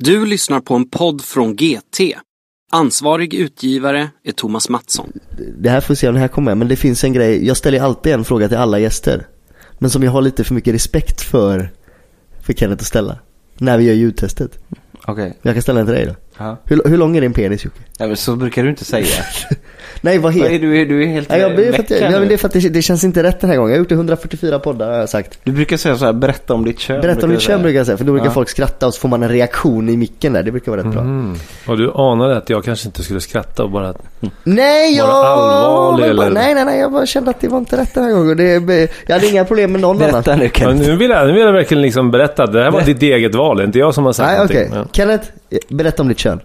Du lyssnar på en podd från GT. Ansvarig utgivare är Thomas Mattsson. Det här får vi se om det här kommer men det finns en grej. Jag ställer alltid en fråga till alla gäster. Men som jag har lite för mycket respekt för, för Kenneth att ställa. När vi gör ljudtestet. Okej. Jag kan ställa den till dig då. Ja. Hur, hur lång är din penis Jocke? Ja, men så brukar du inte säga. Nej vad heter du, du är helt Nej, jag, det är för att, här ja, men nu. det är för att det, det känns inte rätt den här gången. Jag har gjort det 144 poddar har jag sagt. Du brukar säga så här, berätta om ditt kön. Berätta om ditt du kön brukar jag säga, för då brukar Ja. folk skratta och så får man en reaktion i micken där. Det brukar vara rätt bra. Mm. Och du anade att jag kanske inte skulle skratta och bara... Nej, jag... Var det allvarlig, bara- eller? Nej, nej, nej. Jag bara kände att det var inte rätt den här gången. Det, jag hade inga problem med någon annan. Berätta nu Men Kenneth. nu, vill jag, nu vill jag verkligen liksom berätta det här var ditt eget val, det är inte jag som har sagt Nej, någonting. okej. Kenneth, berätta om ditt kön.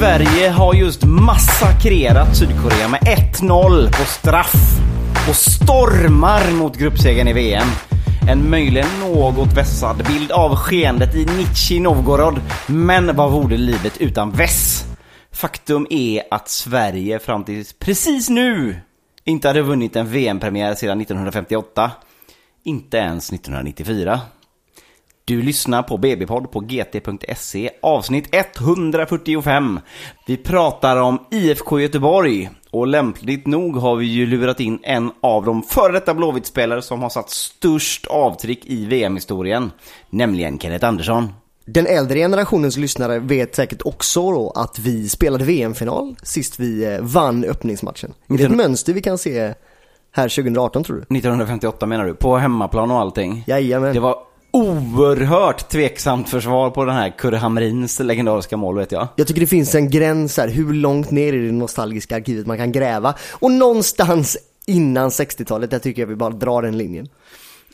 Sverige har just massakrerat Sydkorea med 1-0 på straff och stormar mot gruppsegern i VM. En möjligen något vässad bild av skeendet i Nizjnij Novgorod. Men vad vore livet utan väss? Faktum är att Sverige fram till precis nu inte hade vunnit en VM-premiär sedan 1958. Inte ens 1994. Du lyssnar på BB-podd på gt.se avsnitt 145. Vi pratar om IFK Göteborg och lämpligt nog har vi ju lurat in en av de före detta Blåvitt-spelare som har satt störst avtryck i VM-historien, nämligen Kenneth Andersson. Den äldre generationens lyssnare vet säkert också då att vi spelade VM-final sist vi eh, vann öppningsmatchen. Är det ett mönster vi kan se här 2018 tror du? 1958 menar du? På hemmaplan och allting? Jajamän. Det var oerhört tveksamt försvar på den här Kurre Hamrins legendariska mål vet jag. Jag tycker det finns en gräns här, hur långt ner i det nostalgiska arkivet man kan gräva. Och någonstans innan 60-talet, där tycker jag vi bara drar den linjen.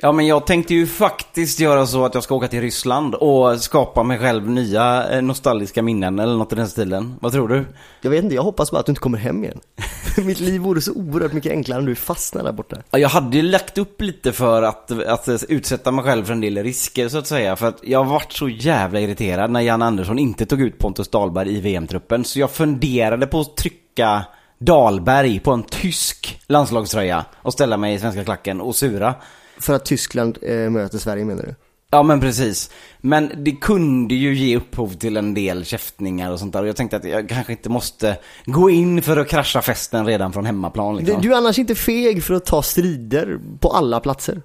Ja men jag tänkte ju faktiskt göra så att jag ska åka till Ryssland och skapa mig själv nya eh, nostalgiska minnen eller något i den stilen. Vad tror du? Jag vet inte, jag hoppas bara att du inte kommer hem igen. Mitt liv vore så oerhört mycket enklare om du fastnar där borta. Ja, Jag hade ju lagt upp lite för att, att utsätta mig själv för en del risker så att säga. För att jag har varit så jävla irriterad när Jan Andersson inte tog ut Pontus Dahlberg i VM-truppen. Så jag funderade på att trycka Dahlberg på en tysk landslagströja och ställa mig i svenska klacken och sura. För att Tyskland eh, möter Sverige menar du? Ja men precis. Men det kunde ju ge upphov till en del käftningar och sånt där. Och jag tänkte att jag kanske inte måste gå in för att krascha festen redan från hemmaplan Du, liksom. du är annars inte feg för att ta strider på alla platser.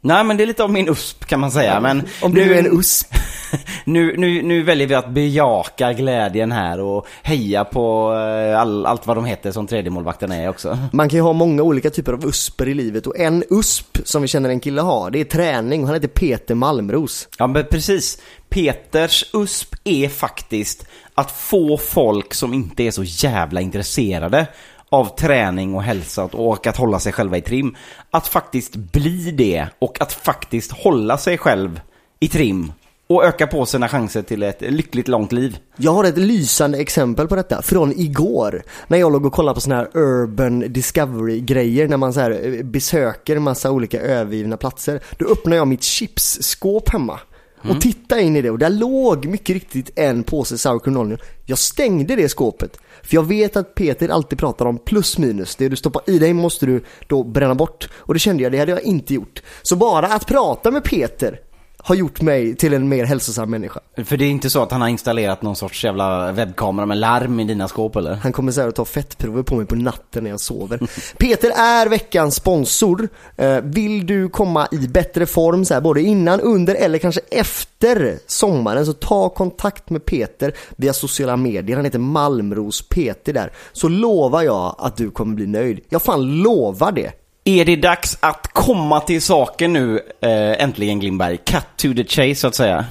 Nej men det är lite av min USP kan man säga. Men Om du är en USP. nu, nu, nu väljer vi att bejaka glädjen här och heja på eh, all, allt vad de heter som tredjemålvakten är också. Man kan ju ha många olika typer av usper i livet och en USP som vi känner en kille har, det är träning och han heter Peter Malmros. Ja men precis. Peters USP är faktiskt att få folk som inte är så jävla intresserade av träning och hälsa och att hålla sig själva i trim. Att faktiskt bli det och att faktiskt hålla sig själv i trim och öka på sina chanser till ett lyckligt långt liv. Jag har ett lysande exempel på detta från igår när jag låg och kollade på såna här urban discovery grejer när man så här eh, besöker massa olika övergivna platser. Då öppnar jag mitt chipsskåp hemma Mm. och tittade in i det och där låg mycket riktigt en påse sour cream onion. Jag stängde det skåpet för jag vet att Peter alltid pratar om plus minus. Det du stoppar i dig måste du då bränna bort och det kände jag, det hade jag inte gjort. Så bara att prata med Peter har gjort mig till en mer hälsosam människa. För det är inte så att han har installerat någon sorts jävla webbkamera med larm i dina skåp eller? Han kommer säga att ta fettprover på mig på natten när jag sover. Peter är veckans sponsor. Eh, Vill du komma i bättre form så här, både innan, under eller kanske efter sommaren så ta kontakt med Peter via sociala medier. Han heter Malmros Peter där. Så lovar jag att du kommer bli nöjd. Jag fan lovar det. Är det dags att komma till saken nu, eh, äntligen Glimberg? Cut to the chase så att säga.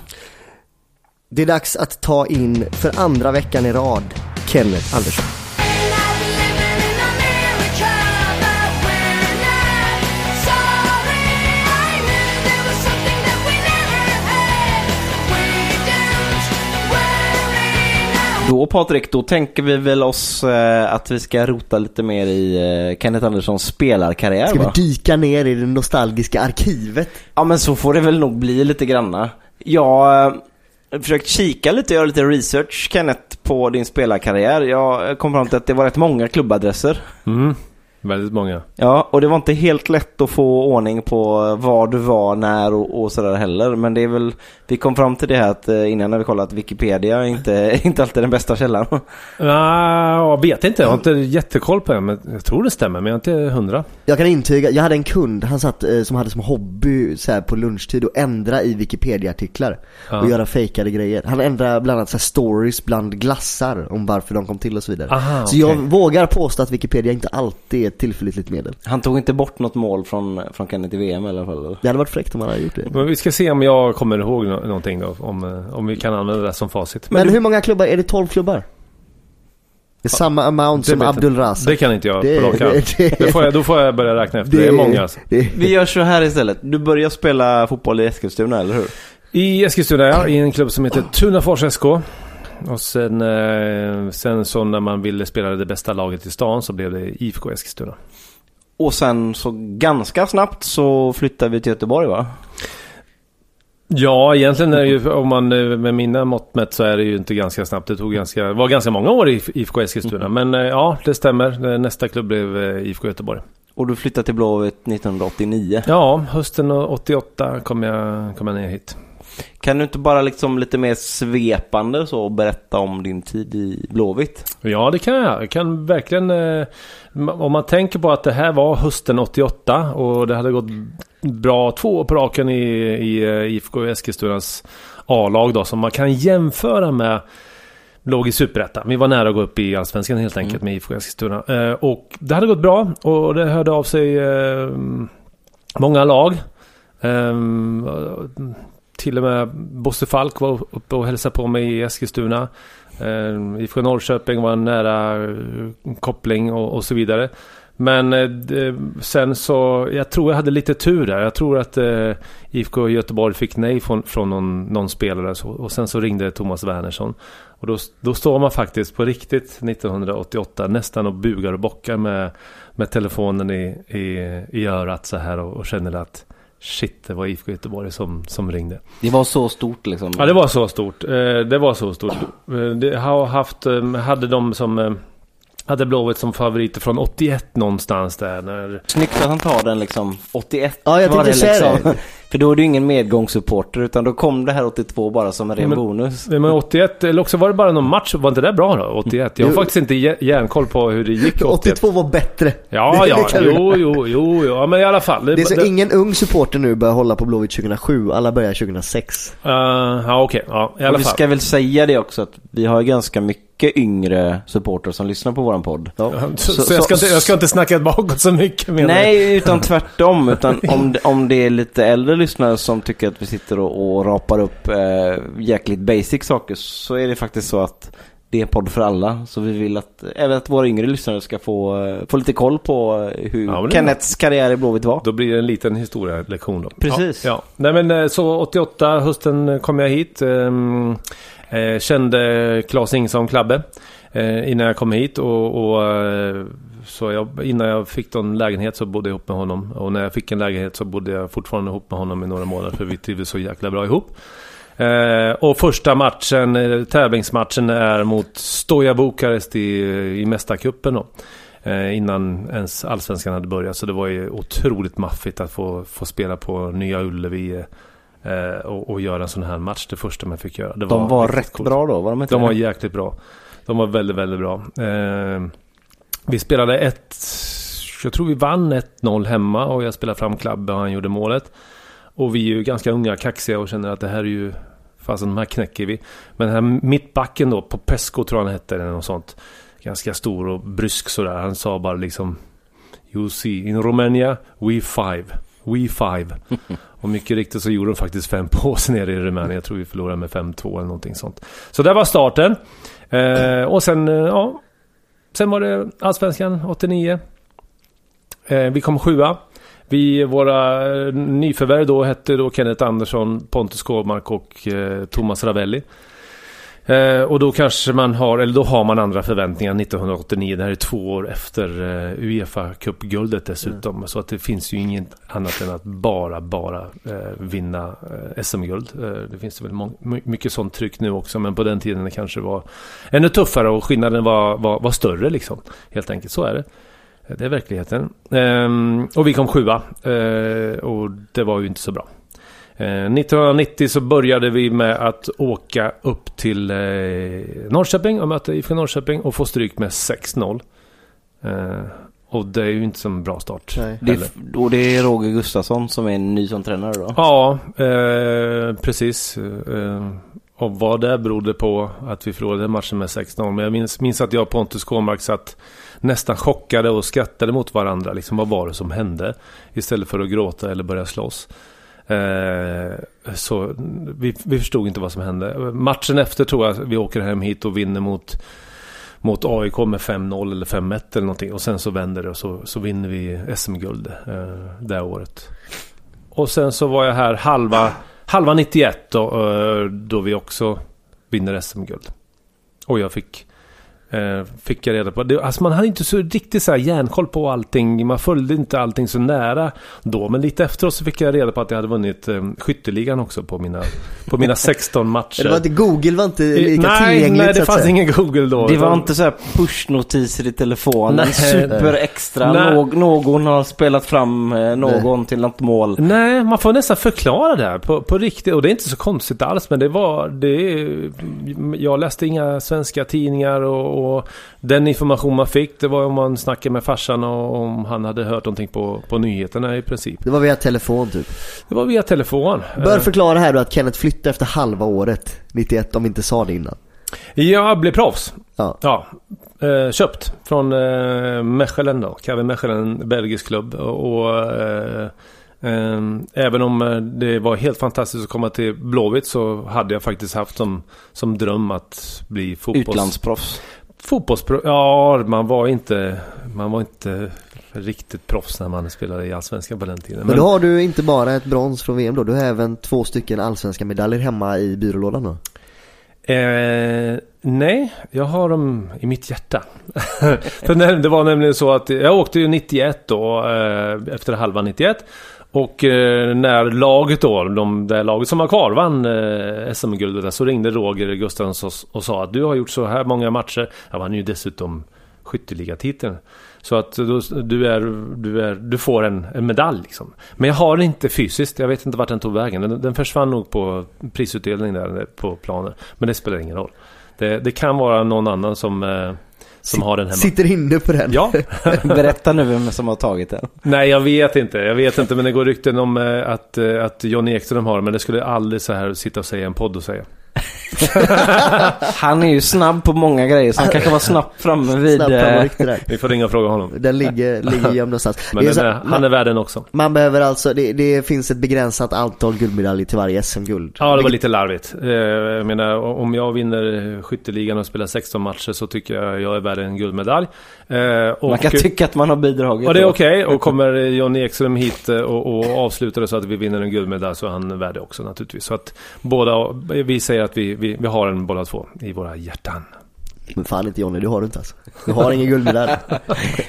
Det är dags att ta in för andra veckan i rad Kenneth Andersson. Då Patrik, då tänker vi väl oss eh, att vi ska rota lite mer i eh, Kenneth Anderssons spelarkarriär Ska va? vi dyka ner i det nostalgiska arkivet? Ja men så får det väl nog bli lite granna. Jag eh, försökt kika lite, göra lite research Kenneth på din spelarkarriär. Jag kom fram till att det var rätt många klubbadresser. Mm. Väldigt många. Ja, och det var inte helt lätt att få ordning på var du var, när och, och sådär heller. Men det är väl, vi kom fram till det här att eh, innan när vi kollat att Wikipedia inte, inte alltid är den bästa källan. Nej, jag vet inte. Jag har inte jättekoll på det. Men jag tror det stämmer. Men jag är inte hundra. Jag kan intyga, jag hade en kund, han satt eh, som hade som hobby så här, på lunchtid och ändra i Wikipedia-artiklar Ja. och göra fejkade grejer. Han ändrade bland annat så här, stories bland glassar om varför de kom till och så vidare. Aha, så jag okej. vågar påstå att Wikipedia inte alltid är ett tillförlitligt medel. Han tog inte bort något mål från, från Kenneth i VM i alla fall. eller? Det hade varit fräckt om han hade gjort det. Men vi ska se om jag kommer ihåg nå- någonting då. Om, eh, om vi kan använda det som facit. Men du- hur många klubbar? Är det 12 klubbar? Det är samma amount det som Abdul. Razak. Det kan inte jag Det- på det- det- Det får jag- Då får jag börja räkna efter. Det är många alltså. det- Vi gör så här istället. Du börjar spela fotboll i Eskilstuna, eller hur? I Eskilstuna ja, i en klubb som heter Tunafors SK. Och sen, eh, sen så när man ville spela det bästa laget i stan så blev det IFK Eskilstuna. Och sen så ganska snabbt så flyttar vi till Göteborg va? Ja, egentligen är det ju, om man eh, med mina mått mätt så är det ju inte ganska snabbt. Det tog ganska, var ganska många år i IFK Eskilstuna. Men eh, ja, det stämmer. Nästa klubb blev IFK Göteborg. Och du flyttade till Blåvitt 1989. Ja, hösten 88 kom jag, kom jag ner hit. Kan du inte bara liksom lite mer svepande så berätta om din tid i Blåvitt? Ja, det kan jag. Jag kan verkligen... Eh, om man tänker på att det här var hösten 88 och det hade gått bra två år på raken i, i eh, IFK Eskilstunas A-lag då. Som man kan jämföra med låg i Superettan. Vi var nära att gå upp i Allsvenskan helt enkelt med IFK Eskilstuna. Eh, och det hade gått bra och det hörde av sig eh, många lag till och med Bosse Falk var uppe och hälsade på mig i Eskilstuna. Eh, IFK Norrköping var en nära eh, koppling och, och så vidare. Men eh, sen så, jag tror jag hade lite tur där. Jag tror att eh, IFK Göteborg fick nej från, från någon, någon spelare. Så, och sen så ringde Thomas Wernersson. Och då, då står man faktiskt på riktigt 1988 nästan och bugar och bockar med, med telefonen i, i, i örat så här och, och känner att shit, det var IFK Göteborg som, som ringde. Det var så stort liksom. Ja, det var så stort. Eh, Det var så stort. Eh, Det har haft, eh, hade de som hade Blåvitt som favoriter från 81 någonstans där. När, Snyggt att han tar den liksom 81 Ja, jag var tänkte det säga liksom. Det. För då är det ju ingen medgångssupporter utan då kom det här 82 bara som en ren Men- bonus. men 81, eller också var det bara någon match. Var inte det bra då? 81? Jag har Jo. faktiskt inte jä- järnkoll på hur det gick 81. 82 var bättre. Ja, Det- ja, det jo, jo, jo, jo, ja, men i alla fall. Det är så det- ingen ung supporter nu börjar hålla på Blåvitt 2007, alla börjar 2006. Eh, ja, okej. Ja, i alla Och vi fall. ska väl säga det också att vi har ganska mycket yngre supporters som lyssnar på våran podd. Ja. Så, så, Så- jag, ska så- inte, jag ska inte snacka bakåt så mycket menar? Nej, utan tvärtom. Utan om, det- om det är lite äldre lyssnare som tycker att vi sitter och, och rapar upp eh, jäkligt basic saker så är det faktiskt så att det är en podd för alla. Så vi vill att även att våra yngre lyssnare ska få, eh, få lite koll på eh, hur Ja, Kenneths karriär i Blåvitt var. Då blir det en liten historielektion då. Precis. Ja, ja. Nej men eh, så 88 hösten kom jag hit. ehm, eh, kände Claes Ingesson Klabbe eh, innan jag kom hit. Och, och eh, så jag, innan jag fick någon lägenhet så bodde jag ihop med honom. Och när jag fick en lägenhet så bodde jag fortfarande ihop med honom i några månader. För vi trivdes så jäkla bra ihop. Eh, och första matchen, eh, tävlingsmatchen är mot Stoja Bukarest i, i Mästarcupen då. Eh, innan ens allsvenskan hade börjat. Så det var ju otroligt maffigt att få, få spela på Nya Ullevi eh, eh, och, och göra en sån här match. Det första man fick göra. Det De var riktigt rätt coolt. bra då, var de inte De var jäkligt bra. De var väldigt, väldigt bra. Eh, vi spelade ett... Jag tror vi vann 1-0 hemma och jag spelade fram Klabbe och han gjorde målet. Och vi är ju ganska unga, kaxiga och känner att det här är ju... Fasen, de här knäcker vi. Men den här mittbacken då, på Pesco tror jag han hette eller något sånt. Ganska stor och brysk sådär. Han sa bara liksom... You see, in Romania, we five. We five. och mycket riktigt så gjorde de faktiskt fem på oss nere i Rumänien. Jag tror vi förlorade med 5-2 eller någonting sånt. Så där var starten. Eh, och sen, eh, ja. Sen var det Allsvenskan 89. Eh, vi kom sjua. Vi, våra eh, nyförvärv då hette då Kenneth Andersson, Pontus Kåmark och eh, Thomas Ravelli. Eh, och då kanske man har, eller då har man andra förväntningar 1989. Det här är två år efter eh, Uefa Cup-guldet dessutom. Så att det finns ju inget annat än att bara, bara eh, vinna eh, SM-guld. Eh, det finns väl mycket sånt tryck nu också. Men på den tiden det kanske var ännu tuffare och skillnaden var, var, var större liksom. Helt enkelt, så är det. Det är verkligheten. Ehm, och vi kom sjua. Eh, och det var ju inte så bra. Eh, 1990 så började vi med att åka upp till eh, Norrköping och möta IFK Norrköping och få stryk med 6-0. Eh, och det är ju inte så en bra start. Nej. Det är, och det är Roger Gustafsson som är ny som tränare då? Ja, eh, precis. Eh, och vad det berodde på att vi förlorade matchen med 6-0. Men jag minns, minns att jag och Pontus Kåmark satt nästan chockade och skrattade mot varandra. Liksom, vad var det som hände? Istället för att gråta eller börja slåss. Eh, så vi, vi förstod inte vad som hände. Matchen efter tror jag vi åker hem hit och vinner mot, mot AIK med 5-0 eller 5-1 eller någonting. Och sen så vänder det och så, så vinner vi SM-guld eh, det året. Och sen så var jag här halva, halva 91 då, eh, då vi också vinner SM-guld. Och jag fick, eh, fick jag reda på. Det, alltså man hade inte så riktigt så här järnkoll på allting. Man följde inte allting så nära då. Men lite efteråt så fick jag reda på att jag hade vunnit eh, skytteligan också på mina, på mina 16 matcher. Det var inte, Google var inte lika nej, tillgängligt nej, det fanns ingen Google då. Det var utan- inte så här pushnotiser i telefonen, Nej. super extra, Nej. Nå- någon har spelat fram eh, någon till något mål. Nej, man får nästan förklara det här på, på riktigt. Och det är inte så konstigt alls. Men det var... Det, är- jag läste inga svenska tidningar och, och den information man fick det var om man snackade med farsan och om han hade hört någonting på, på nyheterna i princip. Det var via telefon typ. Det var via telefon. Bör Eh, förklara här då att Kenneth flyttade efter halva året, 91, om vi inte sa det innan. Jag blev proffs. Ja. Ja, eh, köpt från eh, Mechelen då. KV Mechelen, en belgisk klubb. Och, eh, eh, även om det var helt fantastiskt att komma till Blåvitt så hade jag faktiskt haft som, som dröm att bli fotbolls... Utlandsproffs. Fotbollspro... Ja, man var inte... Man var inte riktigt proffs när man spelade i Allsvenskan på den tiden. Men då har du inte bara ett brons från VM då, du har även två stycken allsvenska medaljer hemma i byrålådan då? Eh, nej, jag har dem i mitt hjärta. För det var nämligen så att jag åkte ju 91 då, eh, efter halva 91. Och eh, när laget då, de, det laget som var kvar vann eh, SM-guldet så ringde Roger Gustafsson och, och sa att du har gjort så här många matcher. Han vann ju dessutom skytteligatiteln. Så att du, du, är, du, är, du får en, en medalj liksom. Men jag har den inte fysiskt. Jag vet inte vart den tog vägen. Den, den försvann nog på prisutdelning där på planen. Men det spelar ingen roll. Det, det kan vara någon annan som, eh, som har den hemma. Sitter inne på den? Ja, Berätta nu vem som har tagit den. nej jag vet inte. Jag vet inte men det går rykten om eh, att, eh, att Johnny Ekström har den. Men det skulle jag aldrig så här sitta och säga i en podd och säga. Han är ju snabb på många grejer så han kanske var snabbt framme vid... Snabbt eh, framryckt det där. Vi får ringa och fråga honom. Den ligger, ligger gömd någonstans. Men Det är den så- är, han är värd den också. Man behöver alltså, det, det finns ett begränsat antal guldmedaljer till varje SM-guld. Ja, det var lite larvigt. Eh, Jag menar, om jag vinner skytteligan och spelar 16 matcher så tycker jag jag är värd en guldmedalj. Eh, Och, Man kan tycka att man har bidragit. Ja, det är okej. Och kommer Johnny Ekström hit eh, och, och avslutar det så att vi vinner en guldmedalj så är han värd det också naturligtvis. Så att båda, vi säger att vi, vi, vi har en båda två i våra hjärtan. Men fan inte Johnny, du har du inte alltså. Du har ingen guldmedalj.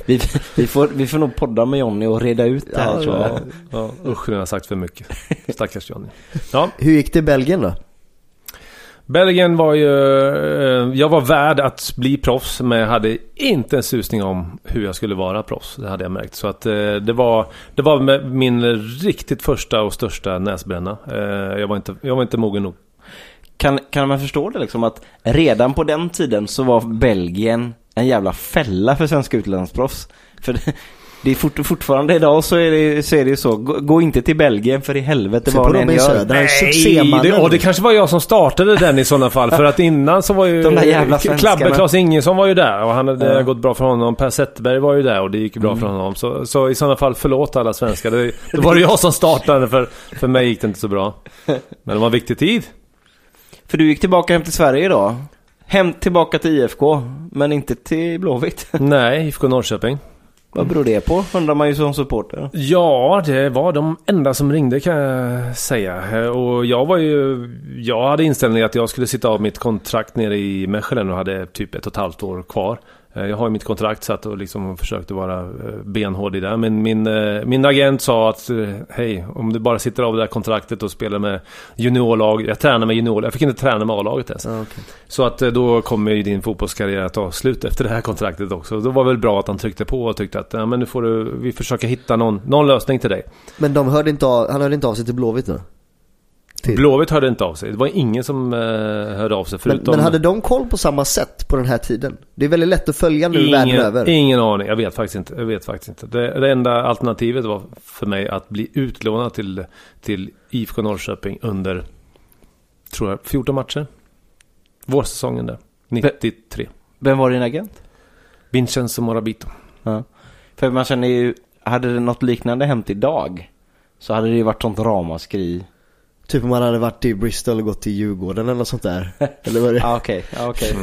Vi, vi, får, vi får nog podda med Jonny och reda ut det här Ja, tror jag. Ja, ja, usch, nu har sagt för mycket. Stackars Johnny. Ja, Hur gick det i Belgien då? Belgien var ju... eh, Jag var värd att bli proffs men jag hade inte en susning om hur jag skulle vara proffs. Det hade jag märkt. Så att eh, det var, det var min riktigt första och största näsbränna. Eh, Jag var inte, jag var inte mogen nog. Kan, kan man förstå det liksom att redan på den tiden så var Belgien en jävla fälla för svenska utlandsproffs. För det, det är fort, fortfarande idag så är det, så är det ju så. Gå, gå inte till Belgien för i helvete vad ni än gör. Den det, och det kanske var jag som startade den i sådana fall. För att innan så var ju... De där jävla svenskarna. Klabbe Klas Ingesson var ju där och han hade Ja. gått bra för honom. Per Zetterberg var ju där och det gick bra Mm. för honom. Så, så i sådana fall förlåt alla svenskar. Det, det var det jag som startade för, för mig gick det inte så bra. Men det var en viktig tid. För du gick tillbaka hem till Sverige då? Hem tillbaka till IFK, men inte till Blåvitt. Nej, IFK Norrköping. Vad beror det på? Undrar man ju som supporter. Ja, det var de enda som ringde kan jag säga. Och jag var ju... Jag hade inställningen att jag skulle sitta av mitt kontrakt nere i Mechelen och hade typ ett och ett halvt år kvar. Eh, Jag har ju mitt kontrakt satt och liksom försökte vara eh, benhård i det. Men min, eh, min agent sa att hej, om du bara sitter av det där kontraktet och spelar med juniorlag. Jag tränar med juniorlag. Jag fick inte träna med A-laget ens. Okej. Så att då kommer ju din fotbollskarriär att ta slut efter det här kontraktet också. Då var det väl bra att han tryckte på och tyckte att ja, men nu får du, vi försöka hitta någon, någon lösning till dig. Men de hörde inte av, han hörde inte av sig till Blåvitt då? Till. Blåvitt hörde inte av sig. Det var ingen som eh, hörde av sig Men, förutom... men hade de koll på samma sätt på den här tiden? Det är väldigt lätt att följa nu världen ingen, över. ingen aning. Jag vet faktiskt inte. Jag vet faktiskt inte. Det, det enda alternativet var för mig att bli utlånad till, till IFK Norrköping under, tror jag, 14 matcher. Vårsäsongen där. 93. Vem var din agent? Vincenzo Morabito. Ja. För man känner ju, hade det något liknande hänt idag så hade det ju varit sånt ramaskri. Typ om man hade varit i Bristol och gått till Djurgården eller något sånt där. Eller vad det Ja okej, ja, okej.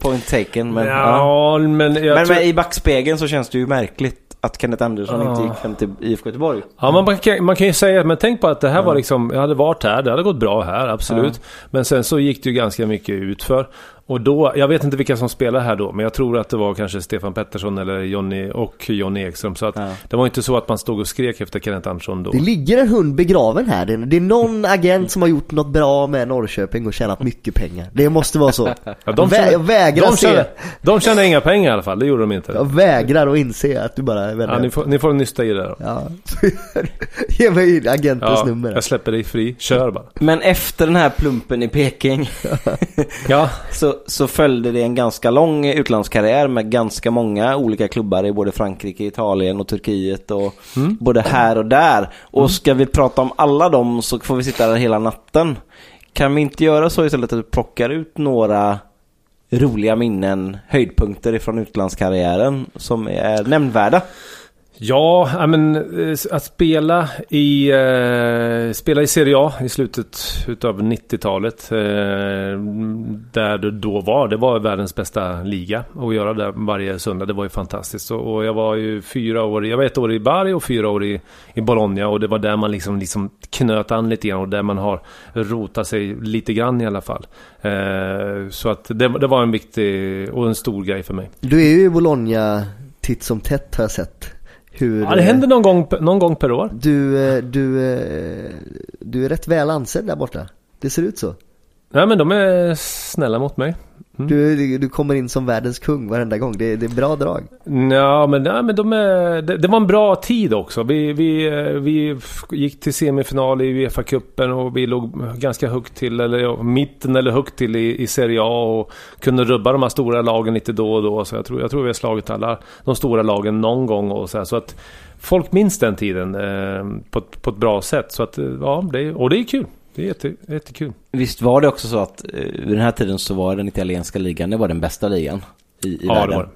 Point taken. Men, ja. ja, men jag men, tror... men i backspegeln så känns det ju märkligt att Kenneth Andersson Ja. inte gick hem till IFK Göteborg. Ja, man, man, kan, man kan ju säga, men tänk på att det här var liksom, jag hade varit här, det hade gått bra här, absolut. Men sen så gick det ju ganska mycket utför. Och då, jag vet inte vilka som spelar här då, men jag tror att det var kanske Stefan Pettersson eller Jonny och Jonny Ekström. Så att Ja. det var inte så att man stod och skrek efter Kenneth Andersson då. Det ligger en hund begraven här. Det är, det är någon agent som har gjort något bra med Norrköping och tjänat mycket pengar. Det måste vara så. Ja, de tjänar- jag vägrar de se. tjänar, de tjänar inga pengar i alla fall, det gjorde de inte. Jag vägrar att inse att du bara är Ja, ni, får, ni får nysta i det då. Ja. Ge mig agentens Ja, nummer. jag släpper dig fri, kör bara. Men efter den här plumpen i Peking Ja, så, så följde det en ganska lång utlandskarriär med ganska många olika klubbar i både Frankrike, Italien och Turkiet och både här och där. Och ska vi prata om alla dem så får vi sitta där hela natten. Kan vi inte göra så istället att vi plockar ut några roliga minnen, höjdpunkter ifrån utlandskarriären som är nämnvärda? Ja, men eh, att spela i, eh, spela i Serie A i slutet av 90-talet. Eh, där det då var, det var världens bästa liga. att göra det varje söndag, det var ju fantastiskt. Och, och jag var ju fyra år, jag var ett år i Bari och fyra år i, i Bologna. Och det var där man liksom, liksom knöt an lite grann och där man har rotat sig lite grann i alla fall. Eh, så att det, det var en viktig och en stor grej för mig. Du är ju i Bologna titt som tätt har jag sett. Hur, Ja, det händer någon gång, någon gång per år. Du, eh, du, eh, du är rätt väl ansedd där borta. Det ser ut så. Nej men de är snälla mot mig. Mm. Du, du kommer in som världens kung varenda gång. Det, det är bra drag. Ja men, ja, men de är, det, det var en bra tid också. Vi, vi, eh, vi gick till semifinal i Uefa-cupen och vi låg ganska högt till, eller ja, mitten eller högt till i, i Serie A och kunde rubba de här stora lagen lite då och då. Så jag tror, jag tror vi har slagit alla de stora lagen någon gång och så här. Så att folk minns den tiden eh, på, ett- på ett bra sätt. Så att, eh, ja, det, och det är kul. Det är jätte, jättekul. Visst var det också så att eh, vid den här tiden så var den italienska ligan, det var den bästa ligan i, i Ja, det världen. var det.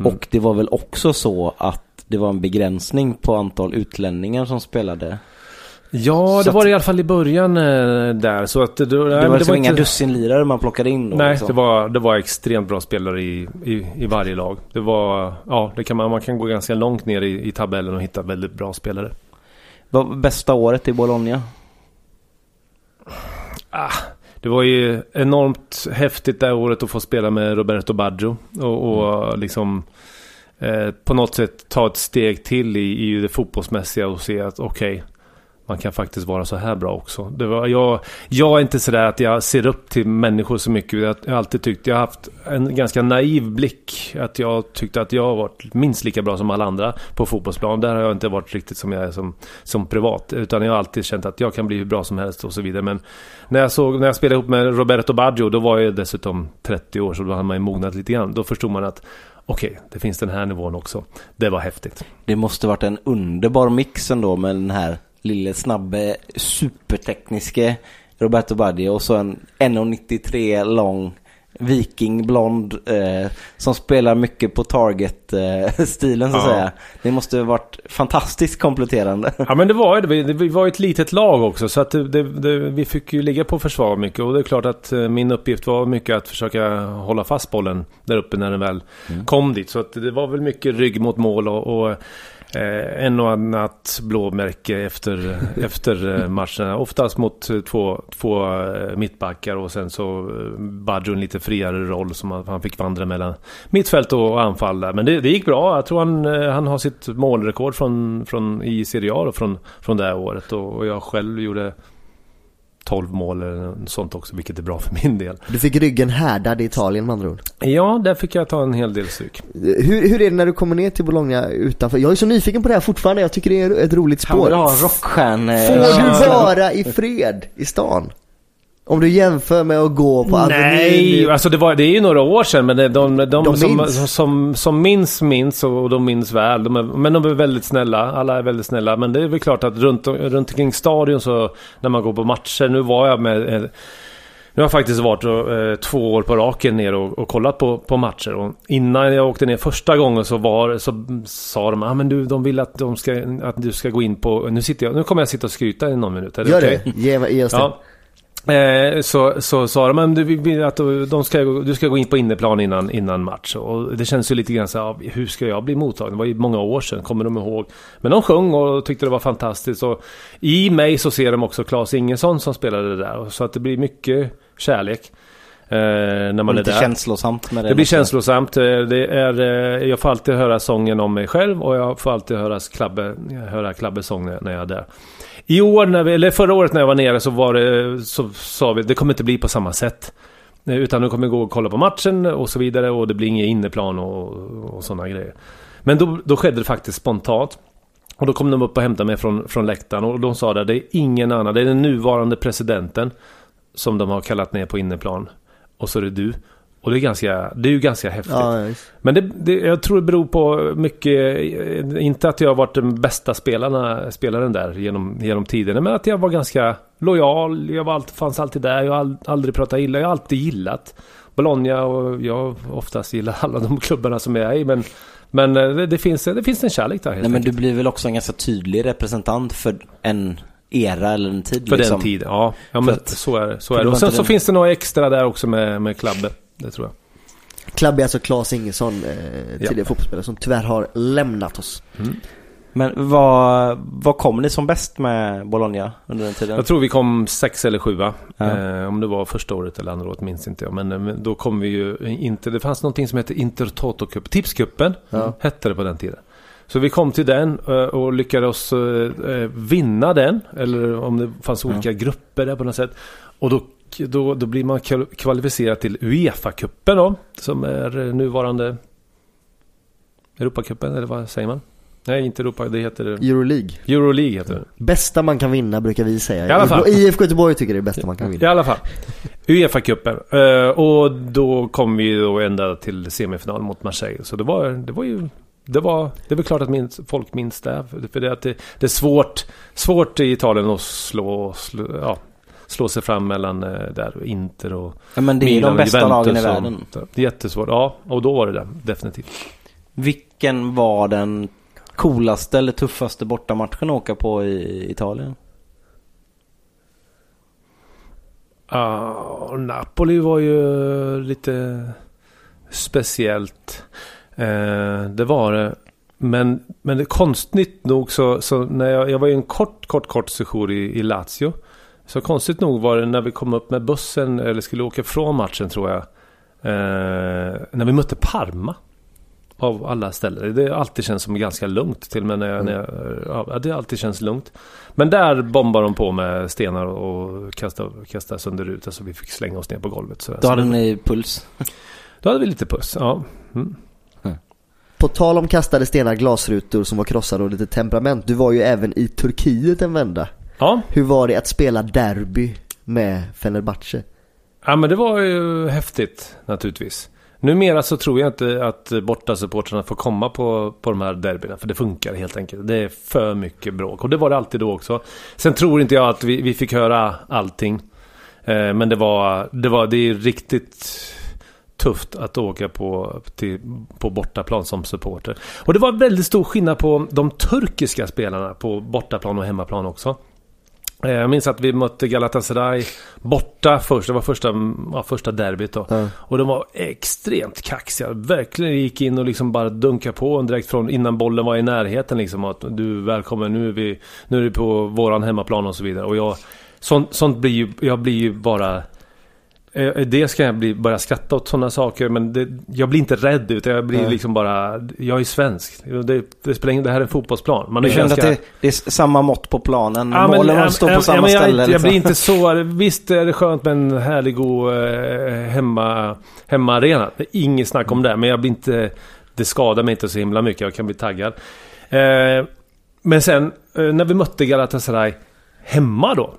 Mm. Och det var väl också så att det var en begränsning på antal utlänningar som spelade. Ja, Så det var det i alla fall i början eh, där. Så att, det, det, Det var liksom inga inte- dussinlirare man plockade in då. Nej, liksom. det var, det var extremt bra spelare i, i, i varje lag. Det var, ja, det kan man, man kan gå ganska långt ner i, i tabellen och hitta väldigt bra spelare. Vad var bästa året i Bologna? Det var ju enormt häftigt det här året att få spela med Roberto Baggio och, och liksom eh, på något sätt ta ett steg till i, i det fotbollsmässiga och se att okej, man kan faktiskt vara så här bra också. Det var, jag, jag är inte sådär att jag ser upp till människor så mycket. Jag har alltid tyckt, jag har haft en ganska naiv blick. Att jag tyckte att jag har varit minst lika bra som alla andra på fotbollsplan. Där har jag inte varit riktigt som jag är som, som privat. Utan jag har alltid känt att jag kan bli hur bra som helst och så vidare. Men när jag, såg, när jag spelade ihop med Roberto Baggio, då var jag dessutom 30 år. Så då hade man ju mognat lite grann. Då förstod man att okej, det finns den här nivån också. Det var häftigt. Det måste varit en underbar mix ändå med den här lille snabbe supertekniske Roberto Baggio och så en 1,93 lång viking, blond, eh, som spelar mycket på target-stilen så att Ja. säga. Det måste ha varit fantastiskt kompletterande. Ja men det var ju det. Vi- var ju ett litet lag också så att det, det, vi fick ju ligga på försvar mycket. Och det är klart att eh, min uppgift var mycket att försöka hålla fast bollen där uppe när den väl kom dit. Så att det var väl mycket rygg mot mål och, och eh, en och annat blåmärke efter, efter eh, matcherna. Oftast mot eh, två, två eh, mittbackar och sen så Badjo en lite friare roll som han, han fick vandra mellan mittfält och anfall där. Men det, det gick bra. Jag tror han, han har sitt målrekord från, från, i Serie A då, från, från det här året. Och, och jag själv gjorde 12 mål eller något sånt också, vilket är bra för min del. Du fick ryggen härdad i Italien med andra ord. Ja, där fick jag ta en hel del stryk. Hur, hur är det när du kommer ner till Bologna utanför? Jag är så nyfiken på det här fortfarande, jag tycker det är ett roligt Han vill spår. ha rockstjärne... Får du vara i fred i stan? Om du jämför med att gå på Nej, Avenyn. alltså det, var, det är ju några år sedan men det, de, de, De som, minns. som, som minns minns och de minns väl. De är, men de är väldigt snälla, alla är väldigt snälla. Men det är väl klart att runt, runt omkring stadion så när man går på matcher, nu var jag med eh, nu har jag faktiskt varit eh, två år på raken ner och, och kollat på, på matcher. Och innan jag åkte ner första gången så, var, så sa de ah, men du, de vill att, de ska, att du ska gå in på... Nu, sitter jag, nu kommer jag sitta och skryta i någon minut. Är det Gör okej? det, ge, ge oss det. Ja. Eh, så, så sa de men att de ska, du ska gå in på inneplan innan, innan match. Och det känns ju lite grann så här, hur ska jag bli mottagen? Det var ju många år sedan, kommer de ihåg? Men de sjöng och tyckte det var fantastiskt. Och I mig så ser de också Claes Ingesson som spelade där. Så att det blir mycket kärlek. Eh, när man Och är lite där. känslosamt med det. Det blir känslosamt. Eh, Det är, eh, jag får alltid höra sången om mig själv och jag får alltid höra Klabbe, höra Klabbes sång när jag är där. I år, när vi, eller förra året när jag var nere så, var det, så sa vi det kommer inte bli på samma sätt. Eh, utan nu kommer vi gå och kolla på matchen och så vidare och det blir inget inneplan och, och sådana grejer. Men då, då skedde det faktiskt spontant. Och då kom de upp och hämtade mig från, från läktaren och de sa det, det är ingen annan, det är den nuvarande presidenten som de har kallat ner på inneplan. Och så är det du. Och det är, ganska, det är ju ganska häftigt. Ja. Men det, det, jag tror det beror på mycket, inte att jag har varit den bästa spelarna, spelaren där genom, genom tiderna, men att jag var ganska lojal, jag var alltid, fanns alltid där, jag har ald- aldrig pratat illa, jag har alltid gillat Bologna och jag oftast gillar alla de klubbarna som jag är i, men, men eh, det, det, finns, det finns en kärlek där helt Nej men du blir väl också en ganska tydlig representant för en era eller en tid För liksom. den tiden, ja. ja För men att- så är det. Så är det Och sen så den- finns det några extra där också med, med Klabbe. Det tror jag. Club är alltså Claes Ingesson, eh, tidigare fotbollsspelare som tyvärr har lämnat oss. Men vad, vad kom ni som bäst med Bologna under den tiden? Jag tror vi kom sex eller sjua. Ja. Eh, om det var första året eller andra året minns inte jag. Men, eh, men då kom vi ju inte... Det fanns någonting som hette Intertoto Cup. Tipscupen Ja. hette det på den tiden. Så vi kom till den eh, och lyckades eh, vinna den. Eller om det fanns olika grupper där på något sätt. Och då, då, då blir man kval- kvalificerad till Uefa-cupen då. Som är nuvarande Europacupen, eller vad säger man? Nej, inte Europa, det heter Euroleague. Euroleague heter det. Bästa man kan vinna brukar vi säga. I alla fall. IFK Göteborg tycker det är det bästa man kan I vinna. alla fall. Uefa-cupen. Eh, och då kom vi då ända till semifinal mot Marseille. Så det var, det var ju... Det, var, det väl klart att minns, folk minns det. För det, att det, det är svårt, svårt i Italien att slå, slå, ja, slå sig fram mellan eh, där och Inter och ja, men det är Milan de bästa Juventus lagen i och- världen. Det är jättesvårt. Ja, och då var det det. Definitivt. Vilken var den coolaste eller tuffaste bortamatchen att åka på i Italien? Ja, Napoli var ju lite speciellt. Eh, det var det. Men, men det konstigt nog så, så när jag, jag var ju en kort, kort, kort session i, i Lazio. Så konstigt nog var det när vi kom upp med bussen, eller skulle åka från matchen tror jag. Eh, när vi mötte Parma. Av alla ställen. Det alltid känts som ganska lugnt till och med när jag, när jag, ja, det alltid känns lugnt. Men där bombade de på med stenar och kastade, kastade sönder rutan så vi fick slänga oss ner på golvet. Så, Då hade ni puls. då hade vi lite puss, ja. Mm. På tal om kastade stenar, glasrutor som var krossade och lite temperament. Du var ju även i Turkiet en vända. Ja, Hur var det att spela derby med Fenerbahce? Ja men det var ju häftigt naturligtvis. Numera så tror jag inte att bortasupportrarna får komma på, på de här derbyna. För det funkar helt enkelt. Det är för mycket bråk. Och det var det alltid då också. Sen tror inte jag att vi, vi fick höra allting. Eh, men det var, det var, det är riktigt... tufft att åka på, till, på bortaplan som supporter. Och det var väldigt stor skillnad på de turkiska spelarna på bortaplan och hemmaplan också. Eh, Jag minns att vi mötte Galatasaray borta först. Det var första, ja, första derbyt då. Ja. Och de var extremt kaxiga. Verkligen gick in och liksom bara dunkade på en direkt från innan bollen var i närheten liksom. Att du är välkommen, nu är vi nu är du på våran hemmaplan och så vidare. Och jag, sånt, sånt blir ju, jag blir ju bara... eh, Det ska jag bli, börja skratta åt sådana saker men det, jag blir inte rädd utan jag blir Nej. liksom bara... Jag är svensk. Det, det spelar ingen, det här är en fotbollsplan. Man Du är kände att det, det är samma mått på planen? Ja, Målen ja, står på ja, samma men jag, ställe? Jag liksom. blir inte så... Visst är det skönt med en härlig god eh, hemma, hemmaarena. Det är inget snack om det. Men jag blir inte... Det skadar mig inte så himla mycket. Jag kan bli taggad. Eh, men sen eh, när vi mötte Galatasaray hemma då.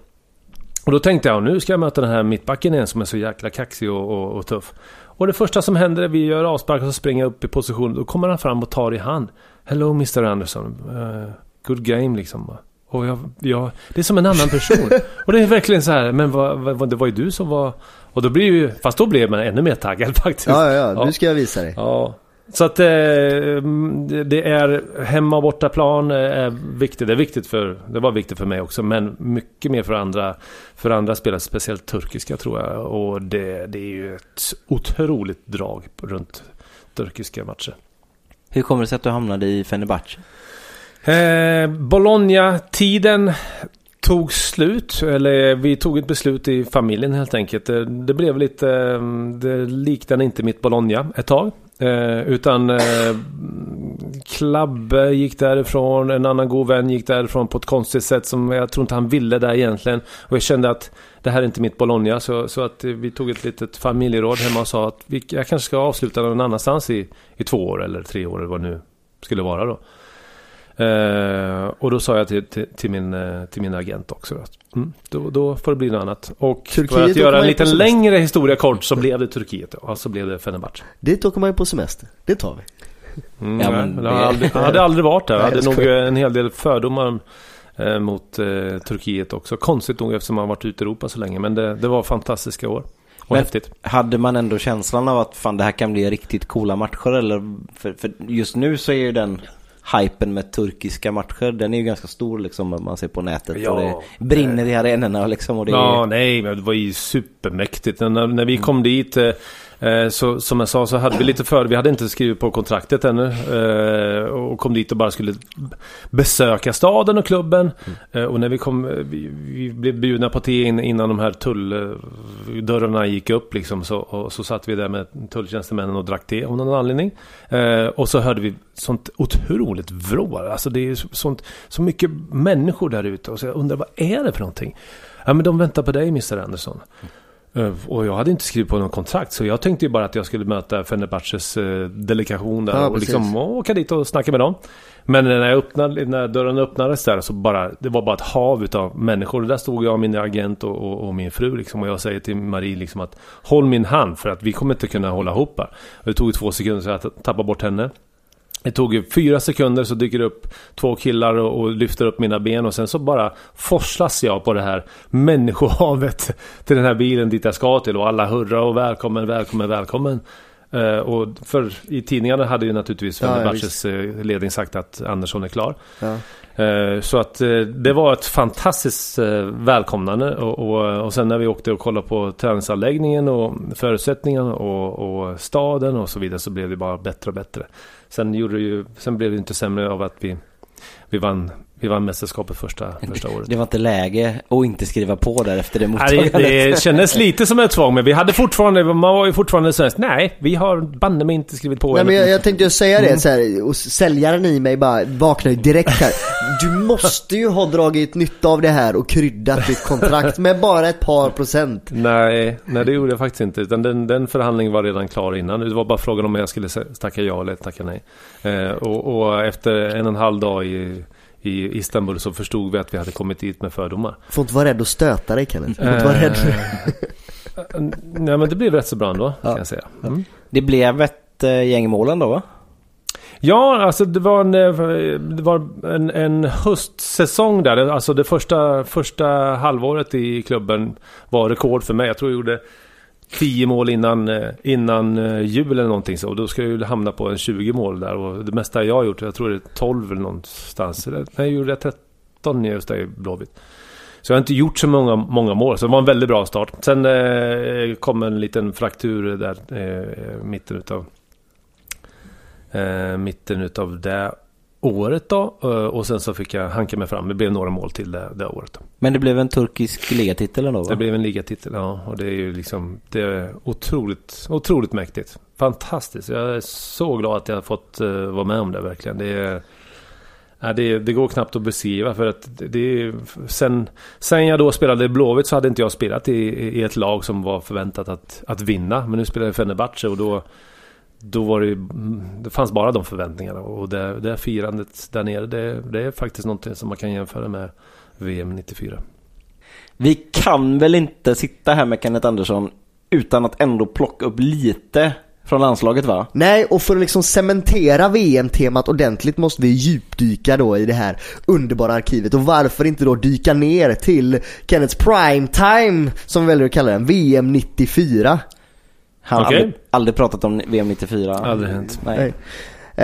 Och då tänkte jag, nu ska jag möta den här mittbacken igen som är så jäkla kaxig och, och, och tuff. Och det första som händer är vi gör avspark och så springer jag upp i position. Då kommer han fram och tar i hand. Hello Mr Anderson. Eh, good game liksom. Och jag, jag, det är som en annan person. och det är verkligen så här, men vad, vad, det var ju du som var... Och då blir ju, fast då blev man ännu mer taggad faktiskt. Ja, ja, ja, nu ska jag visa dig. Ja. Så att eh, det är hemma och bortaplan eh, är viktigt. Det är viktigt för, det var viktigt för mig också. Men mycket mer för andra, för andra spelare, speciellt turkiska tror jag. Och det, det är ju ett otroligt drag runt turkiska matcher. Hur kommer det sig att du hamnade i Fenerbahce? Eh, Bologna-tiden tog slut, eller vi tog ett beslut i familjen helt enkelt. Det, det blev lite, det liknade inte mitt Bologna ett tag. Eh, utan eh, Klabbe gick därifrån, en annan god vän gick därifrån på ett konstigt sätt som jag tror inte han ville där egentligen. Och jag kände att det här är inte mitt Bologna. Så, så att vi tog ett litet familjeråd hemma och sa att vi, jag kanske ska avsluta någon annanstans i, i två år eller tre år eller vad det nu skulle vara då. Eh, och då sa jag till, till, till, min, eh, till min agent också att mm, då, då får det bli något annat. Och Turkiet för att göra en semester. längre historia kort så blev det Turkiet. Och så blev det Fenerbahce. Dit åker man ju på semester. Det tar vi. Mm, Ja, men men det- jag, hade aldrig, jag hade aldrig varit där. Jag hade nog eh, en hel del fördomar eh, mot eh, Turkiet också. Konstigt nog eftersom man varit ute i Europa så länge. Men det, det var fantastiska år. Men- häftigt. Hade man ändå känslan av att fan det här kan bli riktigt coola matcher eller? För, för just nu så är ju den hypen med turkiska matcher, den är ju ganska stor liksom om man ser på nätet Ja. och det brinner i arenorna liksom och det Ja, är... nej, men det var ju supermäktigt. När, när vi kom dit, eh, så, som jag sa, så hade vi lite för... Vi hade inte skrivit på kontraktet ännu. Eh, och kom dit och bara skulle besöka staden och klubben. Eh, och när vi kom, eh, vi, vi blev bjudna på te in, innan de här tulldörrarna gick upp liksom. Så, och så satt vi där med tulltjänstemännen och drack te av någon anledning. Eh, och så hörde vi sånt otroligt vrål. Alltså det är så- sånt, så mycket människor där ute. Och så jag undrar, vad är det för någonting? Ja men de väntar på dig Mr Anderson. Eh, Och jag hade inte skrivit på någon kontrakt så jag tänkte ju bara att jag skulle möta Fenerbahces eh, delegation där Ja, och precis. liksom åka dit och snacka med dem. Men när, jag öppnade, när dörren öppnades där så bara, det var bara ett hav utav människor. Och där stod jag, min agent och, och, och min fru liksom. Och jag säger till Marie liksom att håll min hand för att vi kommer inte kunna hålla ihop här. Det tog två sekunder så jag tappade bort henne. Det tog ju fyra sekunder så dyker det upp två killar och, och lyfter upp mina ben och sen så bara forslas jag på det här människohavet till den här bilen dit jag ska till och alla hurrar och välkommen, välkommen, välkommen. Eh, och för i tidningarna hade ju naturligtvis Ja, ja, Fenerbahces uh, ledning sagt att Andersson är klar. Ja. Eh, Så att eh, det var ett fantastiskt eh, välkomnande och, och, och sen när vi åkte och kollade på träningsanläggningen och förutsättningarna och, och staden och så vidare så blev det bara bättre och bättre. Sen, gjorde det ju, sen blev det inte sämre av att vi, vi, vann, vi vann mästerskapet första, första året. Det var inte läge att inte skriva på där efter det Nej, mottagandet. det, det kändes lite som ett tvång men vi hade fortfarande, man var ju fortfarande svensk. Nej, vi har banne mig inte skrivit på. Nej men jag, jag tänkte ju säga Mm. det så här, och säljaren i mig bara vaknar ju direkt här. Du måste ju ha dragit nytta av det här och kryddat ditt kontrakt med bara ett par procent. Nej, nej det gjorde jag faktiskt inte. Utan den, den förhandlingen var redan klar innan. Det var bara frågan om jag skulle tacka ja eller tacka nej. Eh, och, och efter en och en halv dag i, i Istanbul så förstod vi att vi hade kommit dit med fördomar. Får inte vara rädd att stöta dig Kenneth. Får inte vara rädd. Eh, nej men det blev rätt så bra ändå, Ja. kan jag säga. Mm. Det blev ett äh, gäng mål ändå va? Ja, alltså det var en, eh, det var en, en höstsäsong där. Alltså det första, första halvåret i klubben var rekord för mig. Jag tror jag gjorde 10 mål innan, eh, innan eh, jul eller någonting så. Och då ska jag ju hamna på en 20 mål där. Och det mesta jag har gjort, jag tror det är 12 eller någonstans. Eller, nej, jag gjorde 13 just där i Blåvitt. Så jag har inte gjort så många, många mål, så det var en väldigt bra start. Sen eh, kom en liten fraktur där, eh, mitten utav... Eh, mitten utav det året då. Eh, och sen så fick jag hanka mig fram. Det blev några mål till det, det året. Då. Men det blev en turkisk ligatitel ändå va? Det blev en ligatitel, ja. Och det är ju liksom, det är otroligt, otroligt mäktigt. Fantastiskt. Jag är så glad att jag har fått uh, vara med om det verkligen. Det är... Ja, det, det går knappt att beskriva för att det, sen, sen jag då spelade i Blåvitt så hade inte jag spelat i, i ett lag som var förväntat att, att vinna. Men nu spelar jag i Fenerbahce och då, då var det ju, det fanns bara de förväntningarna. Och det, det firandet där nere, det, det är faktiskt någonting som man kan jämföra med VM 94. Vi kan väl inte sitta här med Kenneth Andersson utan att ändå plocka upp lite från landslaget va? Nej, och för att liksom cementera VM-temat ordentligt måste vi djupdyka då i det här underbara arkivet. Och varför inte då dyka ner till Kennets prime time, som vi väljer att kalla den, VM 94. Han har aldrig, aldrig pratat om VM 94. Aldrig hänt. Nej. Nej.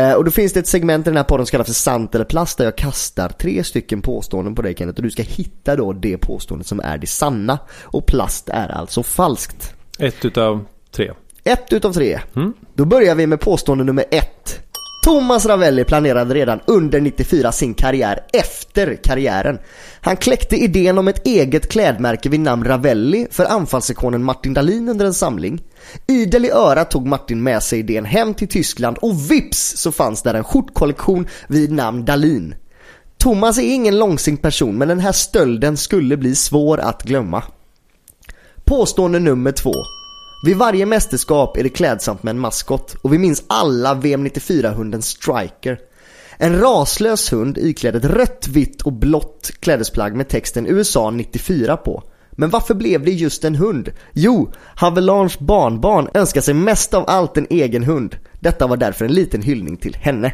Eh, och då finns det ett segment i den här podden som kallas för sant eller plast där jag kastar tre stycken påståenden på dig Kenneth och du ska hitta då det påståendet som är det sanna. Och plast är alltså falskt. Ett utav tre. Ett utav tre. Mm. Då börjar vi med påstående nummer ett. Thomas Ravelli planerade redan under 94 sin karriär efter karriären. Han kläckte idén om ett eget klädmärke vid namn Ravelli för anfallsikonen Martin Dahlin under en samling. Idel i öra tog Martin med sig idén hem till Tyskland och vips så fanns där en skjortkollektion vid namn Dahlin. Thomas är ingen långsint person men den här stölden skulle bli svår att glömma. Påstående nummer två. Vid varje mästerskap är det klädsamt med en maskot och vi minns alla VM 94-hunden Striker. En raslös hund iklädd ett rött, vitt och blått klädesplagg med texten USA 94 på. Men varför blev det just en hund? Jo, Havelange barnbarn önskar sig mest av allt en egen hund. Detta var därför en liten hyllning till henne.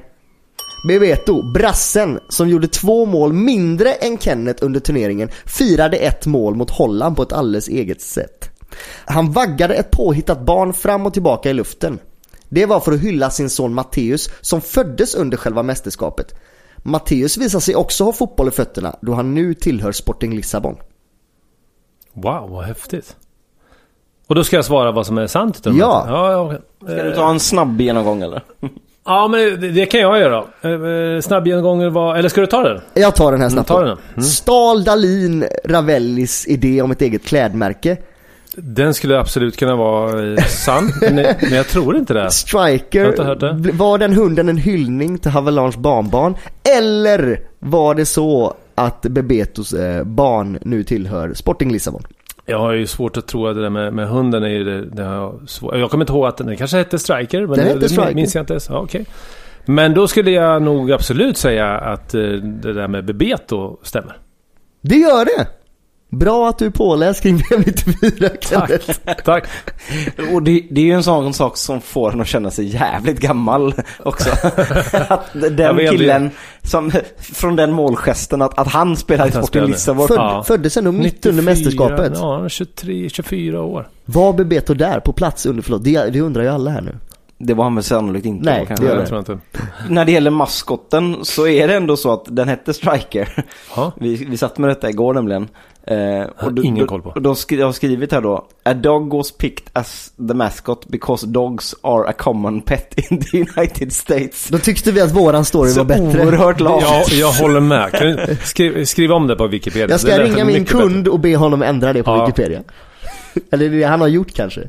Bebeto, brassen, som gjorde två mål mindre än Kenneth under turneringen, firade ett mål mot Holland på ett alldeles eget sätt. Han vaggade ett påhittat barn fram och tillbaka i luften. Det var för att hylla sin son Matteus som föddes under själva mästerskapet. Matteus visar sig också ha fotboll i fötterna då han nu tillhör Sporting Lissabon. Wow, vad häftigt. Och då ska jag svara vad som är sant? Ja. ja, ja okej. Ska du ta en snabb genomgång eller? Ja, men det, det kan jag göra. Eh, Snabbgenomgången var... Eller ska du ta den? Jag tar den här snabbt. Ta den då. Mm. Stal Dalin Ravellis idé om ett eget klädmärke? Den skulle absolut kunna vara eh, sann, men, jag tror inte det. Striker, inte hört det. var den hunden en hyllning till Havelange barnbarn? Eller var det så att Bebetos eh, barn nu tillhör Sporting Lissabon? Jag har ju svårt att tro att det där med, med hunden är ju det, det jag, svår, jag kommer inte ihåg att den, den kanske hette Striker. Men Den det, det Striker. minns jag inte. Ja, okej. Men då skulle jag nog absolut säga att eh, det där med Bebeto stämmer. Det gör det! Bra att du är påläst kring VM94 Kenneth. Tack. Tack. Och det, det är ju en sån sak som får en att känna sig jävligt gammal också. att den vet killen, som, från den målgesten, att, att han spelar i Sporting spelade. Lissabon. Född, Ja. Föddes ändå mitt under 94, mästerskapet. Ja, 23, 24 år. Var Bebeto där på plats under, förlåt, det, det undrar ju alla här nu. Det var han väl sannolikt inte. Nej, det gör det. tror inte. När det gäller maskotten så är det ändå så att den hette Striker. Vi, vi satt med detta igår nämligen. Eh, har då- ingen koll på. Och jag har skrivit här då. A dog was picked as the mascot because dogs are a common pet in the United States. Då tyckte vi att våran story Så var bättre. oerhört lavt. Ja, jag håller med. Kan du skriv, skriv om det på Wikipedia. Jag ska ringa min kund och be honom ändra det på Ja. Wikipedia. Eller det han har gjort kanske.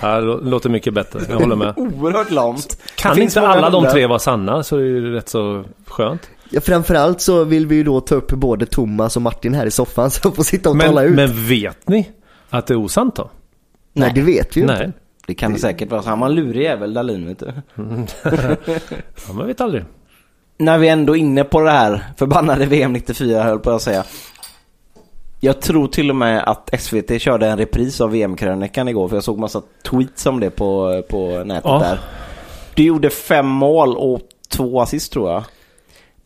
Ja, låter mycket bättre. Jag håller med. Oerhört lamt. Kan inte alla de tre vara sanna så är det ju rätt så skönt. Ja, framförallt så vill vi ju då ta upp både Thomas och Martin här i soffan så får sitta och tala Men, ut. men vet ni att det är osant då? Nej, det vet vi ju Nej. inte. Det kan det säkert vara. Så han var en lurig jävel, Dahlin vet du. Ja, man vet aldrig. När vi ändå är inne på det här förbannade VM 94 höll på att säga. Jag tror till och med att SVT körde en repris av VM-krönikan igår för jag såg massa tweets om det på, på nätet Ja. där. Du gjorde fem mål och två assist tror jag.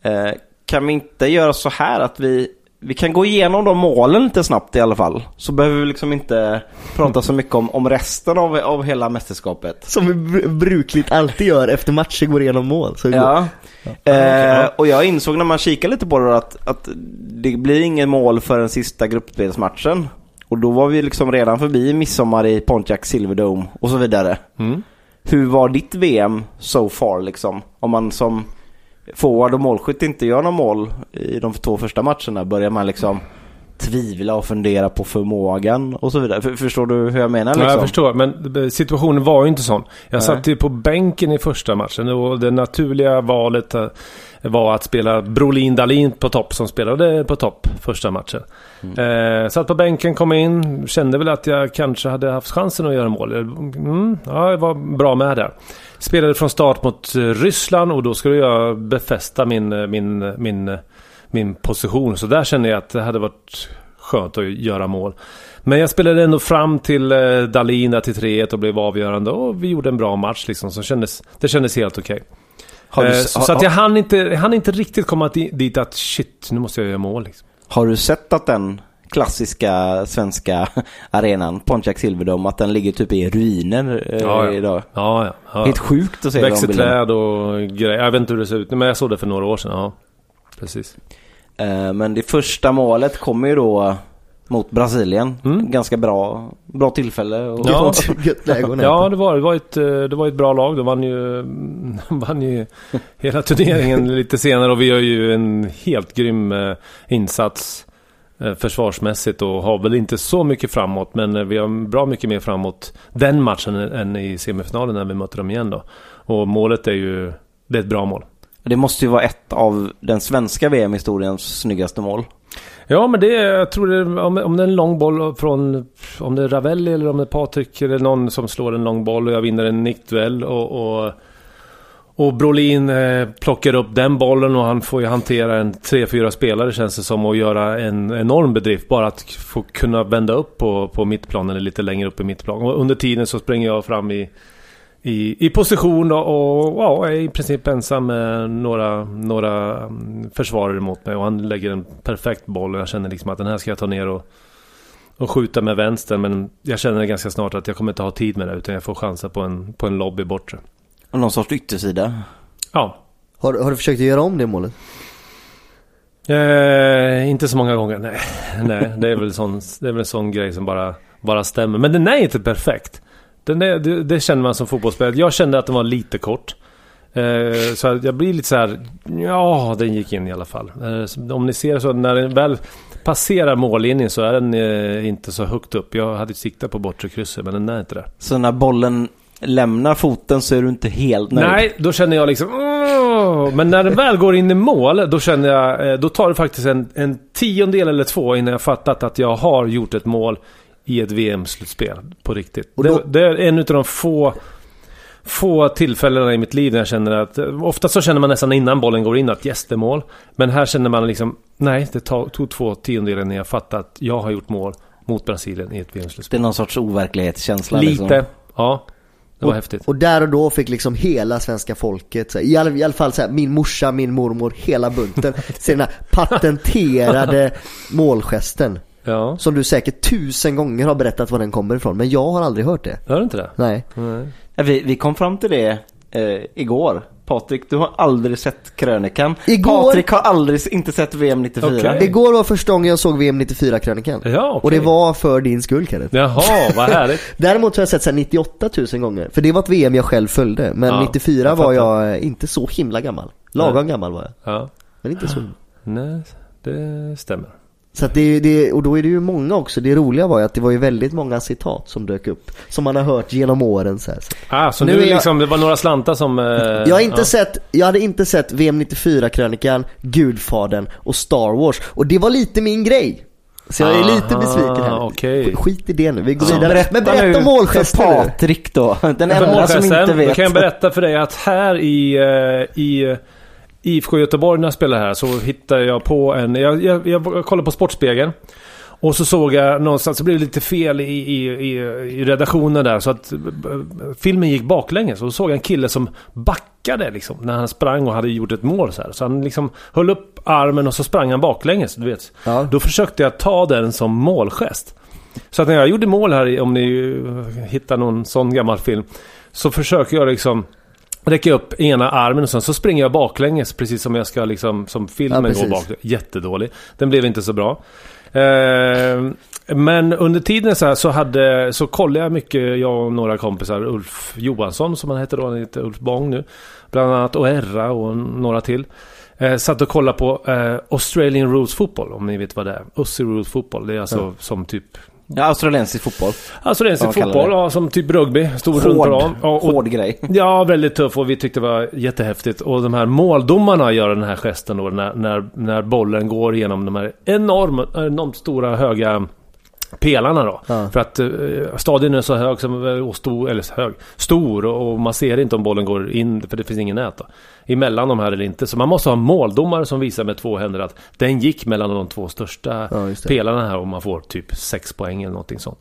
Eh, kan vi inte göra så här att vi, vi kan gå igenom de målen lite snabbt i alla fall. Så behöver vi liksom inte prata så mycket om, om resten av, av hela mästerskapet. Som vi br- brukligt alltid gör efter matcher går igenom mål. Så Ja. Eh, och jag insåg när man kikade lite på det att, att det blir ingen mål för den sista gruppspelsmatchen. Och då var vi liksom redan förbi midsommar i Pontiac Silverdome och så vidare. Mm. Hur var ditt VM so far liksom? Om man som forward och målskytt inte gör någon mål i de två första matcherna börjar man liksom tvivla och fundera på förmågan och så vidare. För, förstår du hur jag menar liksom? Ja, jag förstår. Men situationen var ju inte sån. Jag Nej. satt ju på bänken i första matchen och det naturliga valet eh, var att spela Brolin Dahlin på topp som spelade på topp första matchen. Eh, satt på bänken, kom in, kände väl att jag kanske hade haft chansen att göra mål. Mm, ja, jag var bra med där. Spelade från start mot eh, Ryssland och då skulle jag befästa min, eh, min, min, eh, min position. Så där kände jag att det hade varit skönt att göra mål. Men jag spelade ändå fram till eh, Dahlin där till 3-1 och blev avgörande och vi gjorde en bra match liksom. Så kändes, det kändes helt okej. Eh, har, så att jag hann inte, hann inte riktigt komma di- dit att shit, nu måste jag göra mål liksom. har du sett att den klassiska svenska arenan, Pontiac Silverdome, att den ligger typ i ruiner eh, Ja, ja. idag? Ja, ja. ja. Helt sjukt att se de bilderna. Växelträd och grejer. Jag vet inte hur det ser ut, men jag såg det för några år sedan. Ja, precis. Eh, Men det första målet kommer ju då mot Brasilien. Mm. Ganska bra, bra tillfälle. Och, Ja. Gött läge att Ja, det var, det, var ett, eh, det var ett bra lag. De vann ju, de vann ju hela turneringen lite senare och vi gör ju en helt grym eh, insats försvarsmässigt och har väl inte så mycket framåt men eh, vi har bra mycket mer framåt den matchen än i semifinalen när vi möter dem igen då. Och målet är ju, det är ett bra mål. Det måste ju vara ett av den svenska VM-historiens snyggaste mål. Ja, men det är, jag tror det om, om det är en lång boll från, om det är Ravelli eller om det är Patrik eller någon som slår en lång boll och jag vinner en nickduell och, och, och Brolin eh, plockar upp den bollen och han får ju hantera en 3-4 spelare känns det som och göra en enorm bedrift bara att få kunna vända upp på, på mittplan eller lite längre upp i mittplan. Och under tiden så springer jag fram i i, i position och, och ja, är i princip ensam med några, några mm, försvarare mot mig och han lägger en perfekt boll och jag känner liksom att den här ska jag ta ner och, och skjuta med vänster men jag känner ganska snart att jag kommer inte ha tid med det utan jag får chansa på en, på en lobb i bortre. Någon sorts yttersida. Ja, Har, har du försökt göra om det målet? eh, inte så många gånger, nej. nej det, är väl sån, det är väl en sån grej som bara, bara stämmer. Men den är inte perfekt. Den är, det, det känner man som fotbollsspelare. Jag kände att den var lite kort. Eh, så jag blir lite så här, ja den gick in i alla fall. Eh, om ni ser så när den väl passerar mållinjen så är den eh, inte så högt upp. Jag hade siktat på bortre krysset men den är inte där. Så när bollen lämnar foten så är du inte helt nöjd. Nej, då känner jag liksom "Åh!" Men när den väl går in i mål, då känner jag... eh, Då tar det faktiskt en, en tiondel eller två innan jag fattat att jag har gjort ett mål i ett VM-slutspel. På riktigt. Då- det, det är en av de få... Få tillfällena i mitt liv när jag känner att... Ofta så känner man nästan innan bollen går in att yes, det är mål. Men här känner man liksom... Nej, det tog, tog två tiondelar när jag fattade att jag har gjort mål mot Brasilien i ett Det VM-slutspel. är någon sorts overklighetskänsla. Lite. Liksom. Ja. Det var häftigt. Och där och då fick liksom hela svenska folket, så här, i, all, i alla fall så här, min morsa, min mormor, hela bunten, se den här patenterade målgesten. Ja. Som du säkert tusen gånger har berättat var den kommer ifrån, men jag har aldrig hört det. Hör du inte det? Nej. Nej. Vi, vi kom fram till det eh, igår. Patrik, du har aldrig sett krönikan. Igår- Patrik har aldrig inte sett VM 94. Okej. Igår var första gången jag såg VM 94-krönikan. Ja, okej. Och det var för din skull Kenneth. Jaha, vad härligt. Däremot har jag sett så här 98 000 gånger. För det var ett VM jag själv följde. Men Ja, 94 jag var jag eh, inte så himla gammal. Lagom Nej. gammal var jag. Ja. Men inte så. Nej, det stämmer. Så att det, det, och då är det ju många också. Det roliga var ju att det var ju väldigt många citat som dök upp. Som man har hört genom åren så här. Så. Ah, så Nu nu, är jag- liksom, det var några slantar som... Eh, Jag har inte ja. sett, jag hade inte sett VM 94-krönikan, Gudfadern och Star Wars. Och det var lite min grej. Så jag är lite Aha, besviken här. okej. Skit i det nu, vi går vidare. Men berätta om nu målgesten för nu. Patrik då. Den enda som målgesten, inte Då vet. kan jag berätta för dig att här i, eh, i IFK Göteborg när jag spelade här så hittade jag på en... Jag, jag, jag kollade på Sportspegeln. Och så såg jag någonstans, så blev det lite fel i, i, i, i redaktionen där. Så att filmen gick baklänges. Och så såg jag en kille som backade liksom. När han sprang och hade gjort ett mål så här. Så han liksom höll upp armen och så sprang han baklänges, du vet. Ja. Då försökte jag ta den som målgest. Så att när jag gjorde mål här, om ni hittar någon sån gammal film, så försöker jag liksom räcka upp ena armen och sen så springer jag baklänges precis som jag ska liksom, som Ja, filmen går precis. baklänges. Jättedålig. Den blev inte så bra. Eh, men under tiden så, här så, hade, så kollade jag mycket, jag och några kompisar, Ulf Johansson som han heter då, han heter Ulf Bång nu. Bland annat och Erra och några till. Eh, satt och kollade på eh, Australian Rules Football, om ni vet vad det är. Aussie Rules Football, det är alltså som typ Ja, australiensisk fotboll. Kallar fotboll, ja, som typ rugby. Stor rund Hård, ram. Ja, och, hård grej. ja, väldigt tuff och vi tyckte det var jättehäftigt. Och de här måldomarna gör den här gesten då när, när, när bollen går igenom de här enormt, enormt stora höga pelarna då. Ja. För att eh, stadion är så hög som, och stor, eller hög, stor och, och man ser inte om bollen går in för det finns ingen nät då. Emellan de här eller inte. Så man måste ha måldomare som visar med två händer att den gick mellan de två största Ja, pelarna här och man får typ sex poäng eller någonting sånt.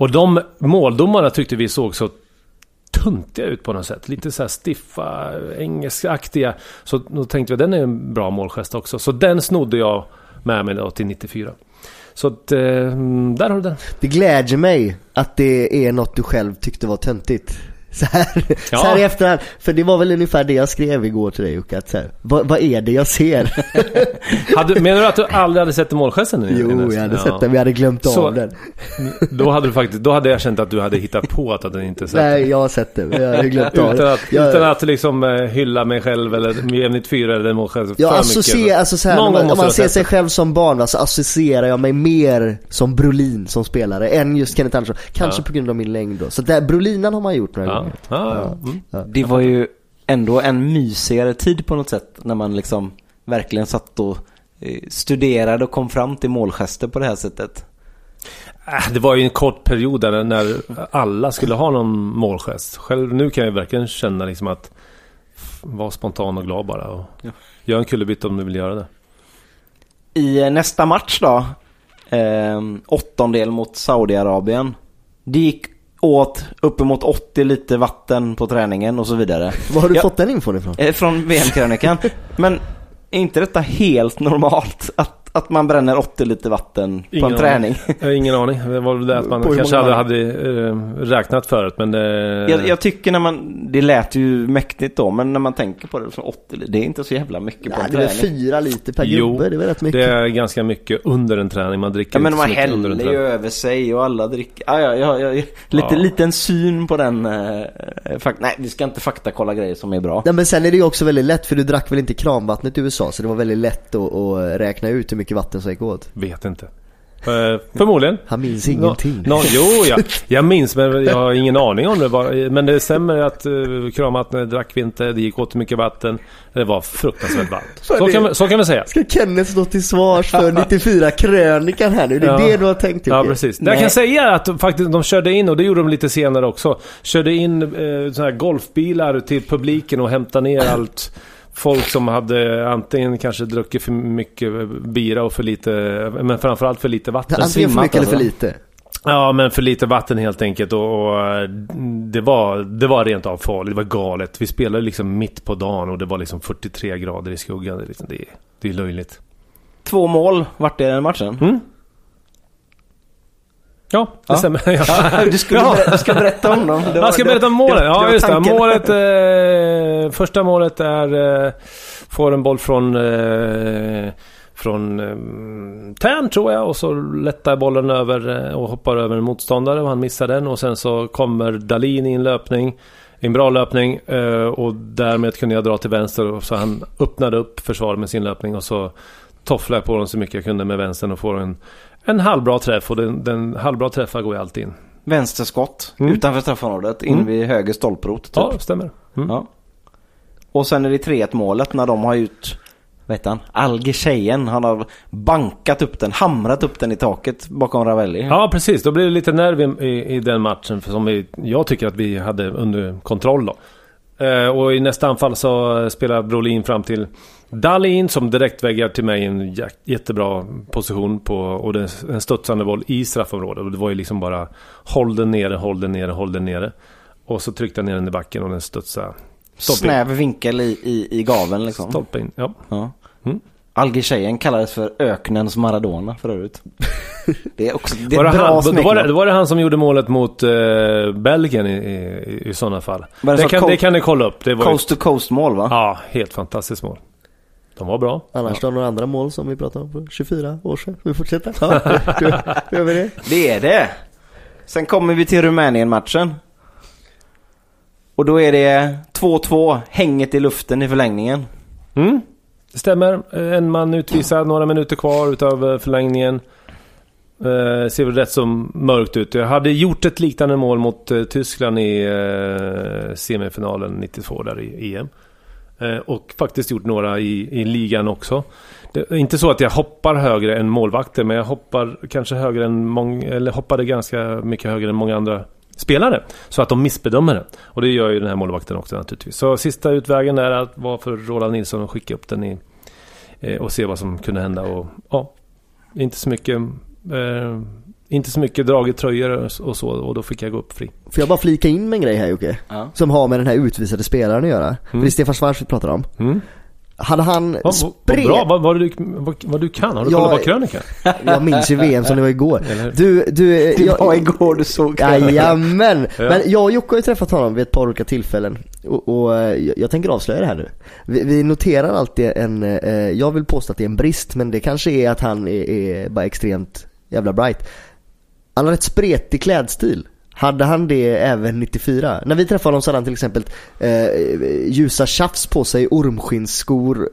Och de måldomarna tyckte vi såg så tuntiga ut på något sätt. Lite så här stiffa, engelskaktiga. Så då tänkte vi den är en bra målgest också. Så den snodde jag med mig då till 94. Så att, eh, mm, där har du den. Det glädjer mig att det är något du själv tyckte var töntigt. Så här, Ja. så här i efterhand. För det var väl ungefär det jag skrev igår till dig Jocke, att så här, vad, vad är det jag ser? Hade, menar du att du aldrig hade sett målgesten? jo, jag hade sett den, vi hade glömt Så- av den. Då hade du faktiskt, då hade jag känt att du hade hittat på att den inte sett. Nej, jag har sett den, jag hade glömt av Utan att, Jag- utan att liksom eh, hylla mig själv eller jämnt fyra eller målgesten Jag för associerar, mycket. alltså så här, Någon om man, om man ser sig själv som barn så associerar jag mig mer som Brolin som spelare än just Kenneth Andersson. Kanske Ja. på grund av min längd då. Så där, Brolinan har man gjort några Ja. Ja, ja. Mm. Ja. Det var ju ändå en mysigare tid på något sätt när man liksom verkligen satt och eh, studerade och kom fram till målgester på det här sättet. Äh, Det var ju en kort period där när alla skulle ha någon målgest. Själv nu kan jag verkligen känna liksom att vara spontan och glad bara. Och Ja. Gör en kullerbytta om du vill göra det. I eh, nästa match då, eh, åttondel mot Saudiarabien. Det gick åt uppemot 80 liter vatten på träningen och så vidare. Var har du Ja. fått den infon ifrån? Eh, från VM-krönikan. Men är inte detta helt normalt? Att, att man bränner 80 liter vatten på Ingen en träning? Jag har ingen aning. Det var väl det att man På kanske många hade, eh, räknat förut. Men det... Jag, jag tycker när man, det lät ju mäktigt då, men när man tänker på det från 80 liter, det är inte så jävla mycket på Nej, en det är väl träning. fyra liter per Jo, gubbe, det är väl rätt mycket. Det är ganska mycket under en träning. Man dricker Ja men man så mycket under en häller ju träning. över sig och alla dricker. Ja, ja, ja, ja. Lite, Ja. liten syn på den. Eh, fak- Nej, vi ska inte faktakolla grejer som är bra. Nej men sen är det ju också väldigt lätt för du drack väl inte kranvattnet i USA så det var väldigt lätt att, att räkna ut hur mycket vatten som gick åt. Vet inte. Eh, förmodligen. Han minns ingenting. Nå, nå, jo, jag, jag minns men jag har ingen aning om det var. Men det stämmer att uh, kranvattnet drack vi inte. Det gick åt mycket vatten. Det var fruktansvärt varmt. Så det- kan, så kan vi säga. Ska Kenneth stå till svars för 94 krönikan här nu? Det är Ja. det du har tänkt Ja precis. Det jag Nej. kan säga att faktiskt de körde in, och det gjorde de lite senare också. Körde in eh, såna här golfbilar till publiken och hämtade ner allt folk som hade antingen kanske druckit för mycket bira och för lite, men framförallt för lite vatten. Antingen för mycket eller för alltså. lite. Ja, men för lite vatten helt enkelt. Och, och det, var, det var rent av farligt. Det var galet. Vi spelade liksom mitt på dagen och det var liksom 43 grader i skuggan. Det är, liksom, det är, det är löjligt. Två mål vart det i den matchen. Mm. Ja, det Ja. stämmer. Ja, du, skulle Ja. du ska berätta om dem. Var- Jag ska berätta om målet. det- det var Ja, just det. Målet, eh, första målet är... Eh, får en boll från... Eh, från eh, Tern tror jag och så lättar bollen över eh, och hoppar över en motståndare och han missar den och sen så kommer Dalin i en löpning. En bra löpning eh, och därmed kunde jag dra till vänster och så han öppnade upp försvaret med sin löpning och så tofflade jag på dem så mycket jag kunde med vänstern och får en, en halvbra träff och den, den halvbra träffar går ju alltid in. Vänsterskott Mm. utanför straffområdet in Mm. vid höger stolprot. Typ. Ja, stämmer. Mm. Ja. Och sen är det 3-1 målet när de har gjort, heter han, Algertjejen. Han har bankat upp den, hamrat upp den i taket bakom Ravelli. Ja, precis. Då blir det lite nerv i, i, i den matchen för som vi, jag tycker att vi hade under kontroll då. Eh, och i nästa anfall så spelar Brolin fram till Dalin som direkt väggar till mig en jä- jättebra position på och det en studsande boll i straffområdet. Och det var ju liksom bara håll den nere, håll den nere, håll den nere. Och så tryckte han ner den i backen och den studsade. Snäv vinkel i, i, i gaveln liksom. Stolpe in, ja. Ja. Mm. Algertjejen kallades för öknens Maradona för övrigt. Det är också det är Var det, ett bra han, då, var det, då var det han som gjorde målet mot eh, Belgien i, i, i sådana fall. Det Det kan, coast- det kan ni kolla upp. Det var Coast to coast mål va? ja, helt fantastiskt mål. De var bra. Annars då några andra mål som vi pratade om för 24 år sedan. Vi fortsätter? Ja, då, gör vi det. Det är det. Sen kommer vi till Rumänien-matchen. Och då är det 2-2, hänget i luften i förlängningen. Mm, det stämmer. En man utvisad, några minuter kvar utav eh, förlängningen. Eh, ser väl rätt så mörkt ut. Jag hade gjort ett liknande mål mot eh, Tyskland i eh, semifinalen 92 där i EM. Eh, och faktiskt gjort några i, i ligan också. Det är inte så att jag hoppar högre än målvakter, men jag hoppar kanske högre än många, eller hoppade ganska mycket högre än många andra spelare. Så att de missbedömer det. Och det gör ju den här målvakten också naturligtvis. Så sista utvägen där att var för Roland Nilsson att skicka upp den i, eh, och se vad som kunde hända. Och ja, inte så mycket eh, inte så mycket dragit tröjor och så och då fick jag gå upp fri. Får jag bara flika in med en grej här Jocke? Ja. Som har med den här utvisade spelaren att göra. För det är Stefan Schwarz vi pratar om. Mm. Hade han Vad, vad, vad bra, vad, du, vad, vad du kan. Har du Ja, kollat på krönikan? Jag minns ju VM som det var igår. Du, du... Det jag- var igår du såg krönikan. Jajamän! Ja. Men jag och Jocke har ju träffat honom vid ett par olika tillfällen och, och eh, jag, jag tänker avslöja det här nu. Vi, vi noterar alltid en, eh, jag vill påstå att det är en brist men det kanske är att han är, är bara extremt jävla bright. Han har ett spretig klädstil. Hade han det även 94? När vi träffade honom så hade han till exempel eh, ljusa tjafs på sig, ormskinsskor,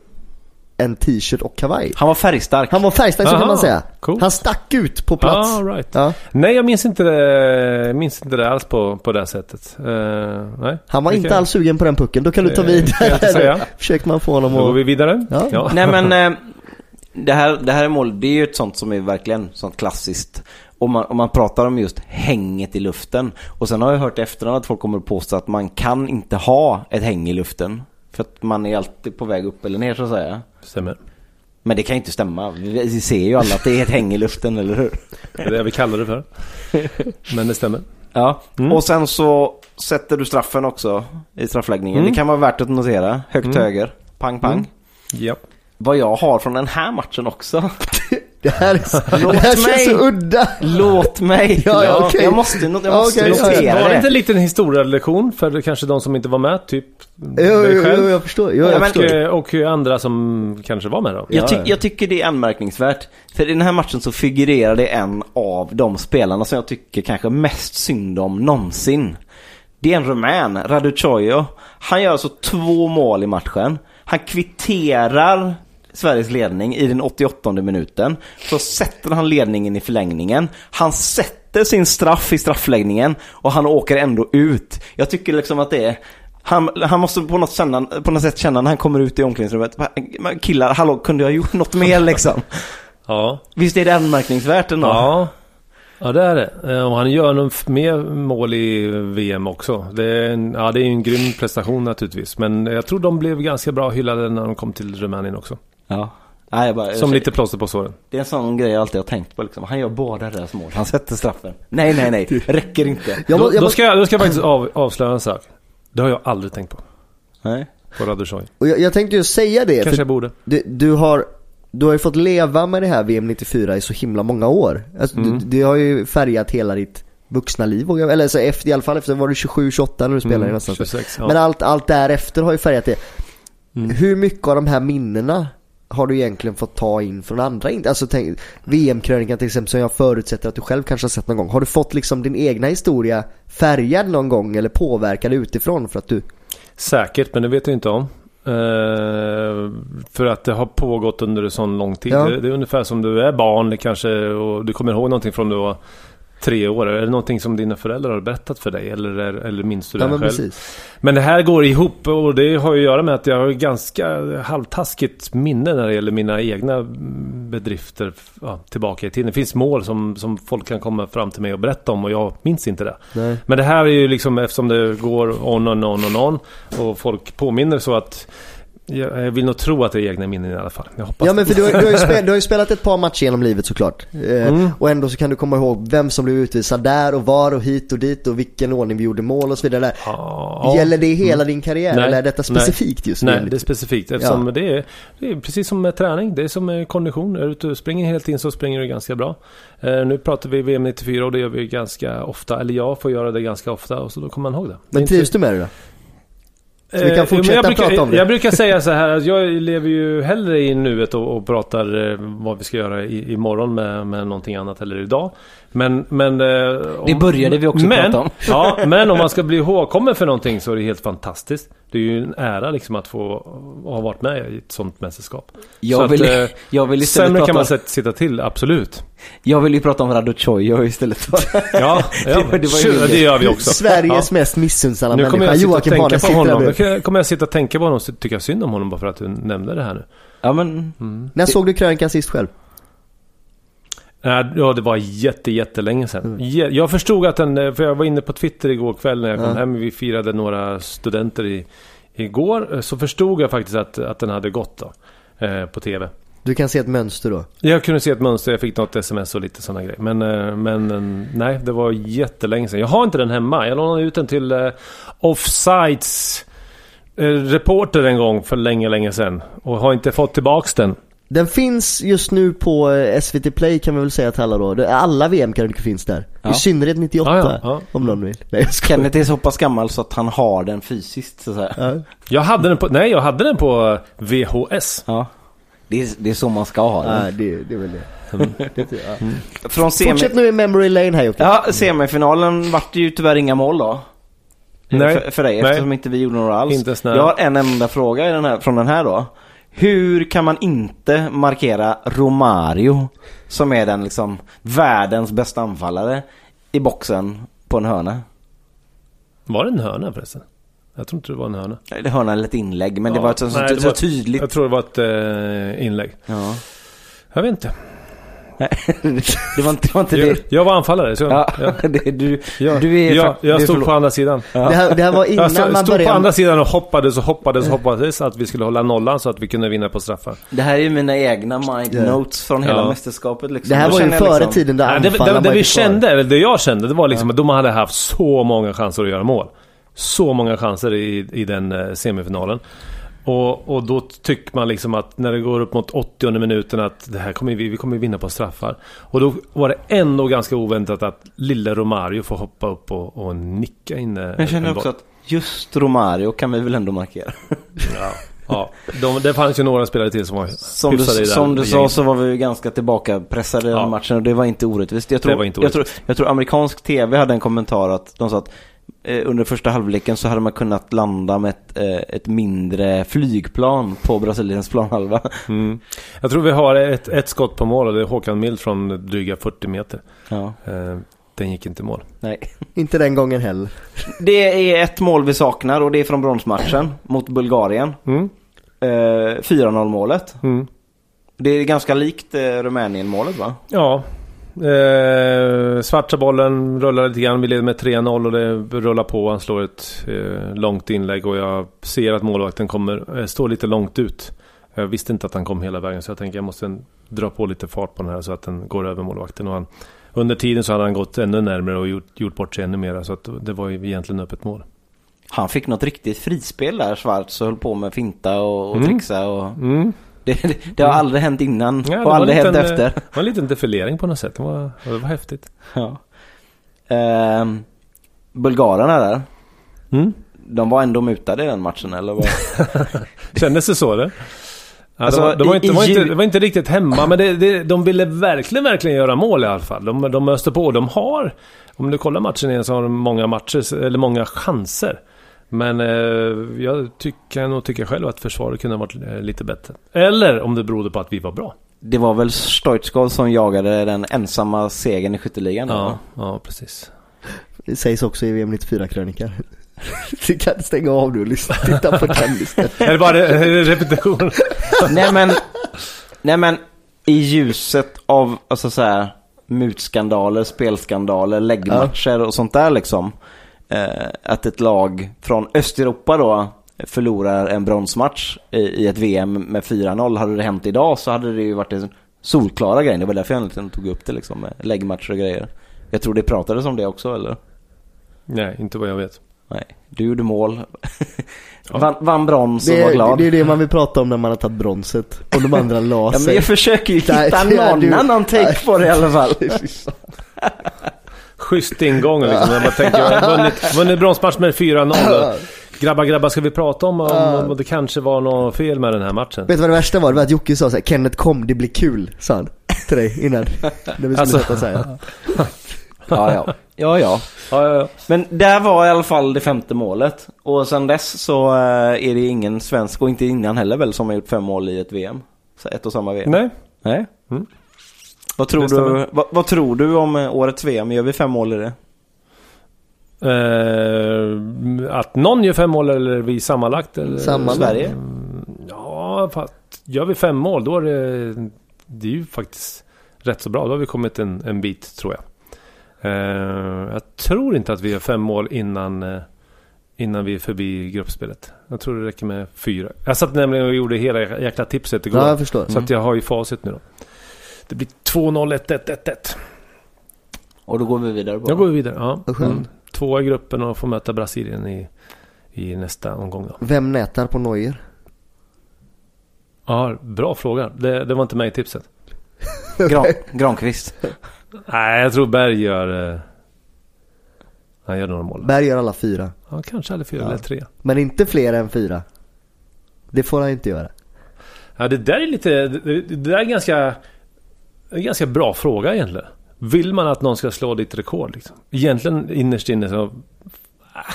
en t-shirt och kavaj. Han var färgstark. Han var färgstark så kan Aha, man säga. coolt. Han stack ut på plats. Ah, right. Ja. Nej, jag minns inte det, jag minns inte det alls på, på det här sättet. Eh, nej. Han var inte kan- alls sugen på den pucken, då kan du ta kan vidare. säga. Försöker man få honom Då går att... vi vidare. Ja. Nej men eh, det här, det här är mål, det är ju ett sånt som är verkligen sånt klassiskt. Om man, om man pratar om just hänget i luften. Och sen har jag hört i efterhand att folk kommer att påstå att man kan inte ha ett häng i luften. För att man är alltid på väg upp eller ner så att säga. Stämmer. Men det kan ju inte stämma. Vi ser ju alla att det är ett häng i luften, eller hur? Det är det vi kallar det för. Men det stämmer. Ja, Mm. och sen så sätter du straffen också i straffläggningen. Mm. Det kan vara värt att notera. Högt höger. Pang pang. Mm. Ja. Vad jag har från den här matchen också. Det här, är- Låt det här känns mig. så udda. Låt mig! Ja, ja, okej. Jag måste, jag Ja, måste ja, ja. notera Var det inte det. en liten historielektion för kanske de som inte var med? Typ Jo, jo, själv? jo, jag förstår. Jo, Ja, jag men- förstår. och, och andra som kanske var med då? Jag, ty- Ja, ja. jag tycker det är anmärkningsvärt. För i den här matchen så figurerar det en av de spelarna som jag tycker kanske mest synd om någonsin. Det är en rumän, Radu Choyo. Han gör alltså två mål i matchen. Han kvitterar Sveriges ledning i den 88 minuten. Så sätter han ledningen i förlängningen. Han sätter sin straff i straffläggningen och han åker ändå ut. Jag tycker liksom att det är han, han måste på något, känna, på något sätt känna när han kommer ut i omklädningsrummet. "Men Killar, hallå, kunde jag ha gjort något mer liksom? Ja. Visst är det anmärkningsvärt ändå? Ja. Ja det är det. Eh, Och han gör nog mer mål i VM också. Det är, en, ja, det är en grym prestation naturligtvis. Men jag tror de blev ganska bra hyllade när de kom till Rumänien också. Ja. Nej, jag bara, Som lite plåster på såren. Det är en sån grej jag alltid har tänkt på liksom. Han gör båda deras mål. Han sätter straffen. Nej, nej, nej. Räcker inte. Jag, Då, jag, då, ska jag, då ska jag faktiskt av, avslöja en sak. Det har jag aldrig tänkt på. Nej. På Radushoy. och jag, jag tänkte ju säga det, Kanske jag borde. du, du har du har ju fått leva med det här VM 94 i så himla många år. Alltså, Mm. du, det har ju färgat hela ditt vuxna liv, eller så efter, i alla fall efter, var du 27-28 när du spelade Mm, någonstans? 26, ja. Men allt, allt därefter har ju färgat det. Mm. Hur mycket av de här minnena har du egentligen fått ta in från andra? Alltså VM-krönikan till exempel som jag förutsätter att du själv kanske har sett någon gång. Har du fått liksom din egna historia färgad någon gång eller påverkad utifrån för att du Säkert, men det vet jag inte om. Eh, för att det har pågått under en sån lång tid. Ja. Det, det är ungefär som du är barn kanske och du kommer ihåg någonting från du var tre år. Är det någonting som dina föräldrar har berättat för dig? Eller, eller minns du det Ja men själv? precis. Men det här går ihop och det har ju att göra med att jag har ganska halvtaskigt minne när det gäller mina egna bedrifter ja, tillbaka i tiden. Det finns mål som, som folk kan komma fram till mig och berätta om och jag minns inte det. Nej. Men det här är ju liksom eftersom det går on and on and on och folk påminner så att Jag, jag vill nog tro att det är egna minnen i alla fall. Jag hoppas Ja men för du, har- du, har ju spelat, du har ju spelat ett par matcher genom livet såklart. Eh, Mm. Och ändå så kan du komma ihåg vem som blev utvisad där och var och hit och dit och vilken ordning vi gjorde mål och så vidare. Ja. Gäller det hela din karriär Nej. eller är detta Nej. specifikt just Nej, nu? det är specifikt eftersom det, är, det är precis som med träning. Det är som med kondition. Är du ute och springer hela tiden så springer du ganska bra. Eh, nu pratar vi VM 94 och det gör vi ganska ofta. Eller jag får göra det ganska ofta och så då kommer man ihåg det. Men trivs du med det då? Så vi kan Eh, fortsätta jag brukar, prata om det. Jag brukar säga så här att jag lever ju hellre i nuet och, och pratar eh, vad vi ska göra i, imorgon med, med någonting annat eller idag. Men, men... eh, om- Det började vi också men, prata om. Ja, men om man ska bli ihågkommen för någonting så är det helt fantastiskt. Det är ju en ära liksom att få ha varit med i ett sånt mästerskap. Jag så vill, att, eh, jag vill istället Sämre prata kan man om, sitta till, absolut. Jag vill ju prata om Radochojo istället för... Ja, ja Det var- det var ju det, gör vi också. Sveriges mest missunnsamma Nu kommer människa, jag sitta och Joakim tänka på honom. Nu kommer jag sitta och tänka på honom och tycka synd om honom bara för att du nämnde det här nu. Ja men, När såg du krönikan sist själv? Nej, Ja, det var jätte, jättelänge sedan. Mm. Jag förstod att den, eh, för jag var inne på Twitter igår kväll när jag kom Ja. hem. Vi firade några studenter i, igår. eh, Så förstod jag faktiskt att, att den hade gått då. Eh, på TV. Du kan se ett mönster då. Jag kunde se ett mönster, jag fick något sms och lite sådana grejer. Men, eh, men nej, det var jättelänge sedan. Jag har inte den hemma. Jag lånade ut den till eh, Offsides eh, reporter en gång för länge, länge sedan. Och har inte fått tillbaks den. Den finns just nu på eh, SVT Play kan vi väl säga till alla då. Alla VM-krönikor finns där. Ja. I synnerhet 98. Ja, ja, ja. Om någon vill. Nej jag skojar. Kenneth är så pass gammal så att han har den fysiskt så att säga. Ja. Jag hade den på, nej jag hade den på eh, VHS. Ja. Det är, det är så man ska ha den. Ja, det, det är väl det. det ja. Från semi... Fortsätt nu i memory lane här Jocke. Ja, semifinalen vart det ju tyvärr inga mål då. Nej. För, för dig, Nej. eftersom inte vi gjorde några alls. Inte. Jag har en enda fråga i den här, från den här då. Hur kan man inte markera Romario, som är den liksom världens bästa anfallare, i boxen på en hörna? Var det en hörna förresten? Jag tror inte det var en hörna. Det hörna eller ett inlägg, men det Ja, var ett så, så, nej, det så var- tydligt. Jag tror det var ett eh, inlägg. Ja. Jag vet inte. Nej, det var inte det. Var inte Jag, det. jag var anfallare. Så Ja, ja. det, du, Jag, du är jag, jag stod förlåt. på andra sidan. Det, här, det här var Jag innan stod, man stod på började... andra sidan och hoppades och hoppades och hoppades att vi skulle hålla nollan så att vi kunde vinna på straffar. Det här är ju mina egna mind Ja. notes från hela Ja. mästerskapet liksom. Det här var ju jag före liksom- tiden där det, anfallarna det, det var vi kände, eller det jag kände, det var liksom att de hade haft så många chanser att göra mål. Så många chanser i, i den eh, semifinalen. Och, och då tycker man liksom att när det går upp mot 80 minuten att det här kommer vi, vi kommer vinna på straffar. Och då var det ändå ganska oväntat att lille Romario får hoppa upp och, och nicka in Jag känner också att just Romario kan vi väl ändå markera. Ja, ja. De, det fanns ju några spelare till som var Som du, i som du sa så var vi ju ganska tillbakapressade i den Ja. matchen och det var inte orättvist. Jag tror, Det var inte jag, tror, orättvist. jag tror amerikansk tv hade en kommentar att de sa att under första halvleken så hade man kunnat landa med ett, eh, ett mindre flygplan på Brasiliens planhalva. Mm. Jag tror vi har ett, ett skott på mål och det är Håkan Mild från dryga 40 meter. Ja, Eh, den gick inte mål. nej. Inte den gången heller. Det är ett mål vi saknar och det är från bronsmatchen mot Bulgarien. Mm. Eh, 4-0 målet. Mm. Det är ganska likt eh, Rumänien målet va? Ja. Eh, svarta bollen rullar lite grann. Vi leder med 3-0 och det rullar på. Han slår ett eh, långt inlägg och jag ser att målvakten kommer, eh, står lite långt ut. Jag visste inte att han kom hela vägen så jag tänker jag måste dra på lite fart på den här så att den går över målvakten. Och han, under tiden så hade han gått ännu närmare och gjort, gjort bort sig ännu mer. Så att det var ju egentligen öppet mål. Han fick något riktigt frispel där, Schwarz, och höll på med finta och, och Mm. trixa och... Mm. Det, det, det har aldrig hänt innan Ja, det och aldrig hänt efter. eh, Det var en liten defilering på något sätt. Det var, det var häftigt. Ja. Ehm, bulgarerna där, Mm. de var ändå mutade i den matchen eller? Vad? Kändes det så eller? Ja, Alltså, det, var, det, inte, i det, var inte, det var inte riktigt hemma, men det, det, de ville verkligen, verkligen göra mål i alla fall. De, de öste på. De har, om du kollar matchen igen så har de många matcher, eller många chanser. Men eh, jag tycker nog tycker själv att försvaret kunde ha varit eh, lite bättre. Eller om det berodde på att vi var bra. Det var väl Stoitskov som jagade den ensamma segern i skytteligan? Ja, ja precis. Det sägs också i VM 94-krönikar. Du kan stänga av nu och lyssna. Titta på den. Är det bara är det repetition? nej men, nej men i ljuset av alltså så här, mutskandaler, spelskandaler, läggmatcher och sånt där liksom. Eh, att ett lag från Östeuropa då förlorar en bronsmatch i, i ett VM med 4-0. Hade det hänt idag så hade det ju varit en solklara grej. Det var därför jag egentligen tog upp det liksom med läggmatcher och grejer. Jag tror det pratades om det också eller? Nej, inte vad jag vet. Nej, du gjorde mål. vann, vann brons och Det var glad. det är det man vill prata om när man har tagit bronset. Och de andra la Ja, men sig. jag försöker ju hitta någon annan take på det i alla fall. Schysst ingång liksom. Jag bara tänker, jag har vunnit, vunnit bronsmatch med 4-0. Grabbar, grabbar, ska vi prata om om, om det kanske var något fel med den här matchen? Vet du vad det värsta var? Det var att Jocke sa såhär, Kenneth kom, det blir kul, sa han. Till dig innan. När vi skulle Alltså- sätta såhär. Ja, ja. Ja, ja. Ja, ja, ja. Men där var i alla fall det femte målet. Och sen dess så eh, är det ingen svensk, och inte innan heller väl, som har gjort fem mål i ett VM. Så ett och samma VM. Nej, Nej. Mm. Vad, tror du, vad, vad tror du om eh, årets VM? Gör vi fem mål i det? Eh, att någon gör fem mål eller vi sammanlagt? Eller? Sammanlagt. Sverige? Ja, fast gör vi fem mål då är det, det är ju faktiskt rätt så bra. Då har vi kommit en, en bit tror jag. Eh, jag tror inte att vi gör fem mål innan, eh, innan vi är förbi gruppspelet. Jag tror det räcker med fyra. Jag satt nämligen och gjorde hela jäkla tipset igår. Ja, jag förstår. Så att jag har ju facit nu då. Det blir 2-0, 1-1, 1-1. Och då går vi vidare på Jag går vidare. Ja. Mm. Två i gruppen och får möta Brasilien i, i nästa omgång då. Vem nätar på Neuer? Ja, bra fråga. Det, det var inte med i tipset. Gran, Granqvist. Nej, jag tror Berg gör... Eh, han gör några mål. Berg gör alla fyra. Ja, kanske eller fyra Ja. eller tre. Men inte fler än fyra. Det får han inte göra. Ja, det där är lite... Det, det där är ganska... En ganska bra fråga egentligen. Vill man att någon ska slå ditt rekord liksom? Egentligen innerst inne så... Ah,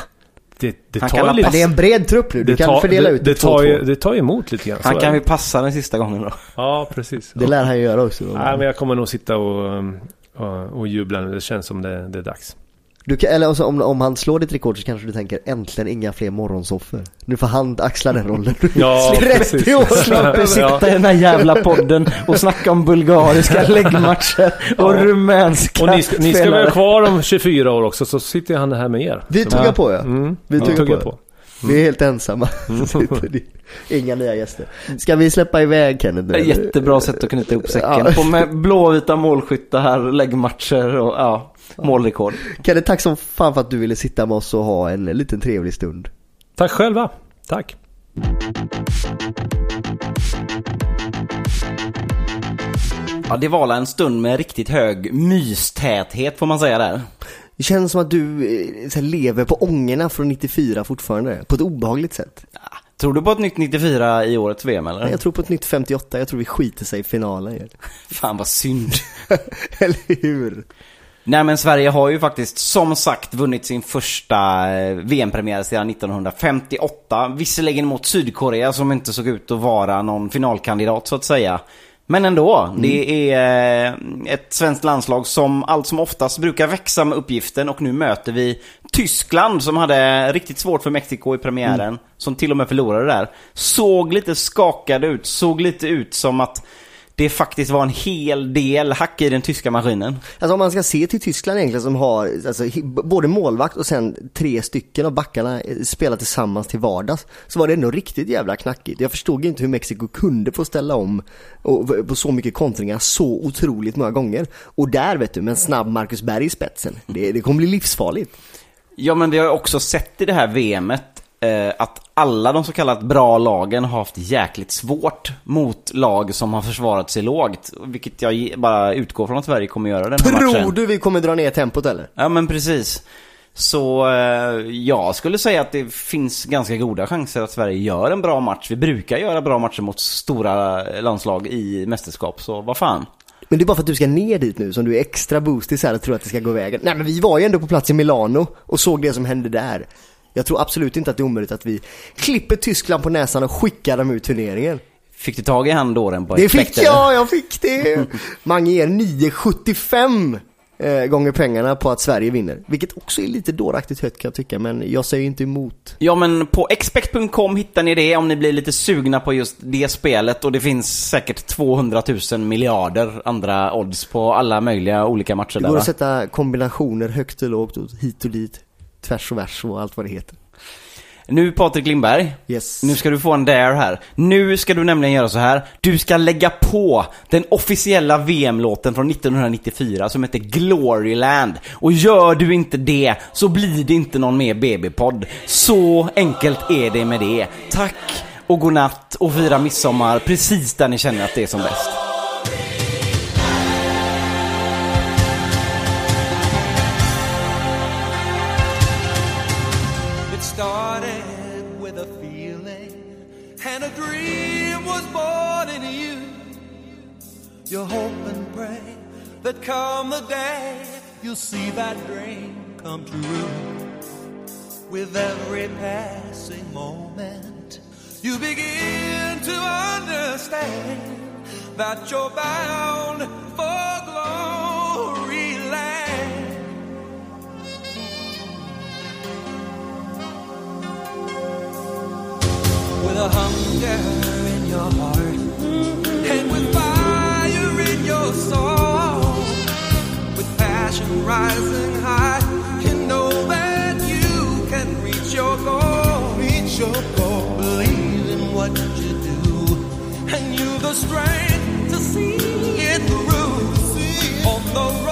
det, det Han tar kan ju lite... Det är en bred trupp nu. Du det kan tar- fördela det, ut det, tar ju, 2-2. det tar ju emot lite grann. Han kan det. passa den sista gången då. Ja, precis. Det lär han ju göra också. Då. Nej, men jag kommer nog sitta och, och, och jubla nu. Det känns som det, det är dags. Du kan, eller alltså, om, om han slår ditt rekord så kanske du tänker äntligen inga fler morgonsoffer. Nu får han axla den rollen. Ja, 30 precis. år Slipper Ja. sitta i den här jävla podden och snacka om bulgariska läggmatcher och rumänska Och ni ska, ni ska vara kvar om 24 år också, så sitter han här med er. Vi tuggar på ja. Mm, Vi ja, tuggar på. på. Vi är helt ensamma. Ni. Inga nya gäster. Ska vi släppa iväg Kenneth? Jättebra sätt att knyta ihop säcken Ja. på med blåvita målskyttar, läggmatcher och ja, målrekord. Kenneth, tack som fan för att du ville sitta med oss och ha en liten trevlig stund. Tack själva. Tack. Ja, det var en stund med riktigt hög mystäthet får man säga där. Det känns som att du eh, så här, lever på ångorna från 94 fortfarande. På ett obehagligt sätt. Tror du på ett nytt 94 i årets VM eller? Nej, Jag tror på ett nytt 58. Jag tror vi skiter sig i finalen. Fan vad synd. Eller hur? Nej men Sverige har ju faktiskt som sagt vunnit sin första eh, VM-premiär sedan 1958. Visserligen mot Sydkorea som inte såg ut att vara någon finalkandidat så att säga. Men ändå, det är eh, ett svenskt landslag som allt som oftast brukar växa med uppgiften och nu möter vi Tyskland som hade riktigt svårt för Mexiko i premiären. Som till och med förlorade där. Såg lite skakade ut, såg lite ut som att det faktiskt var en hel del hack i den tyska maskinen. Alltså om man ska se till Tyskland egentligen som har alltså, både målvakt och sen tre stycken av backarna eh, spelar tillsammans till vardags. Så var det ändå riktigt jävla knackigt. Jag förstod inte hur Mexiko kunde få ställa om och, på så mycket kontringar så otroligt många gånger. Och där vet du, med en snabb Marcus Berg i spetsen. Det, det kommer bli livsfarligt. Ja, men vi har också sett i det här VMet eh, att alla de så kallat bra lagen har haft jäkligt svårt mot lag som har försvarat sig lågt. Vilket jag bara utgår från att Sverige kommer göra den här matchen. Tror du vi kommer dra ner tempot eller? Ja, men precis. Så eh, jag skulle säga att det finns ganska goda chanser att Sverige gör en bra match. Vi brukar göra bra matcher mot stora landslag i mästerskap, så vad fan. Men det är bara för att du ska ner dit nu som du är extra boostig så här och tror att det ska gå vägen. Nej men vi var ju ändå på plats i Milano och såg det som hände där. Jag tror absolut inte att det är omöjligt att vi klipper Tyskland på näsan och skickar dem ut turneringen. Fick du tag i handdåren på Det fick jag, jag fick det! Mange ger 9,75 eh, gånger pengarna på att Sverige vinner. Vilket också är lite dåraktigt högt kan jag tycka, men jag säger inte emot. Ja men på expect.com hittar ni det om ni blir lite sugna på just det spelet och det finns säkert 200 000 miljarder andra odds på alla möjliga olika matcher Det där går va? att sätta kombinationer högt och lågt och hit och dit, tvärs och vers och allt vad det heter. Nu Patrik Lindberg. Yes. Nu ska du få en dare här. Nu ska du nämligen göra så här. Du ska lägga på den officiella VM-låten från 1994 som heter Gloryland. Och gör du inte det så blir det inte någon mer BB-podd. Så enkelt är det med det. Tack och godnatt och fira midsommar precis där ni känner att det är som bäst. And a dream was born in you. You hope and pray that come the day you'll see that dream come true. With every passing moment, you begin to understand that you're bound for glory with a hunger in your heart and with fire in your soul. With passion rising high you know that you can reach your goal. Reach your goal believe in what you do and you've the strength to see it through. On the road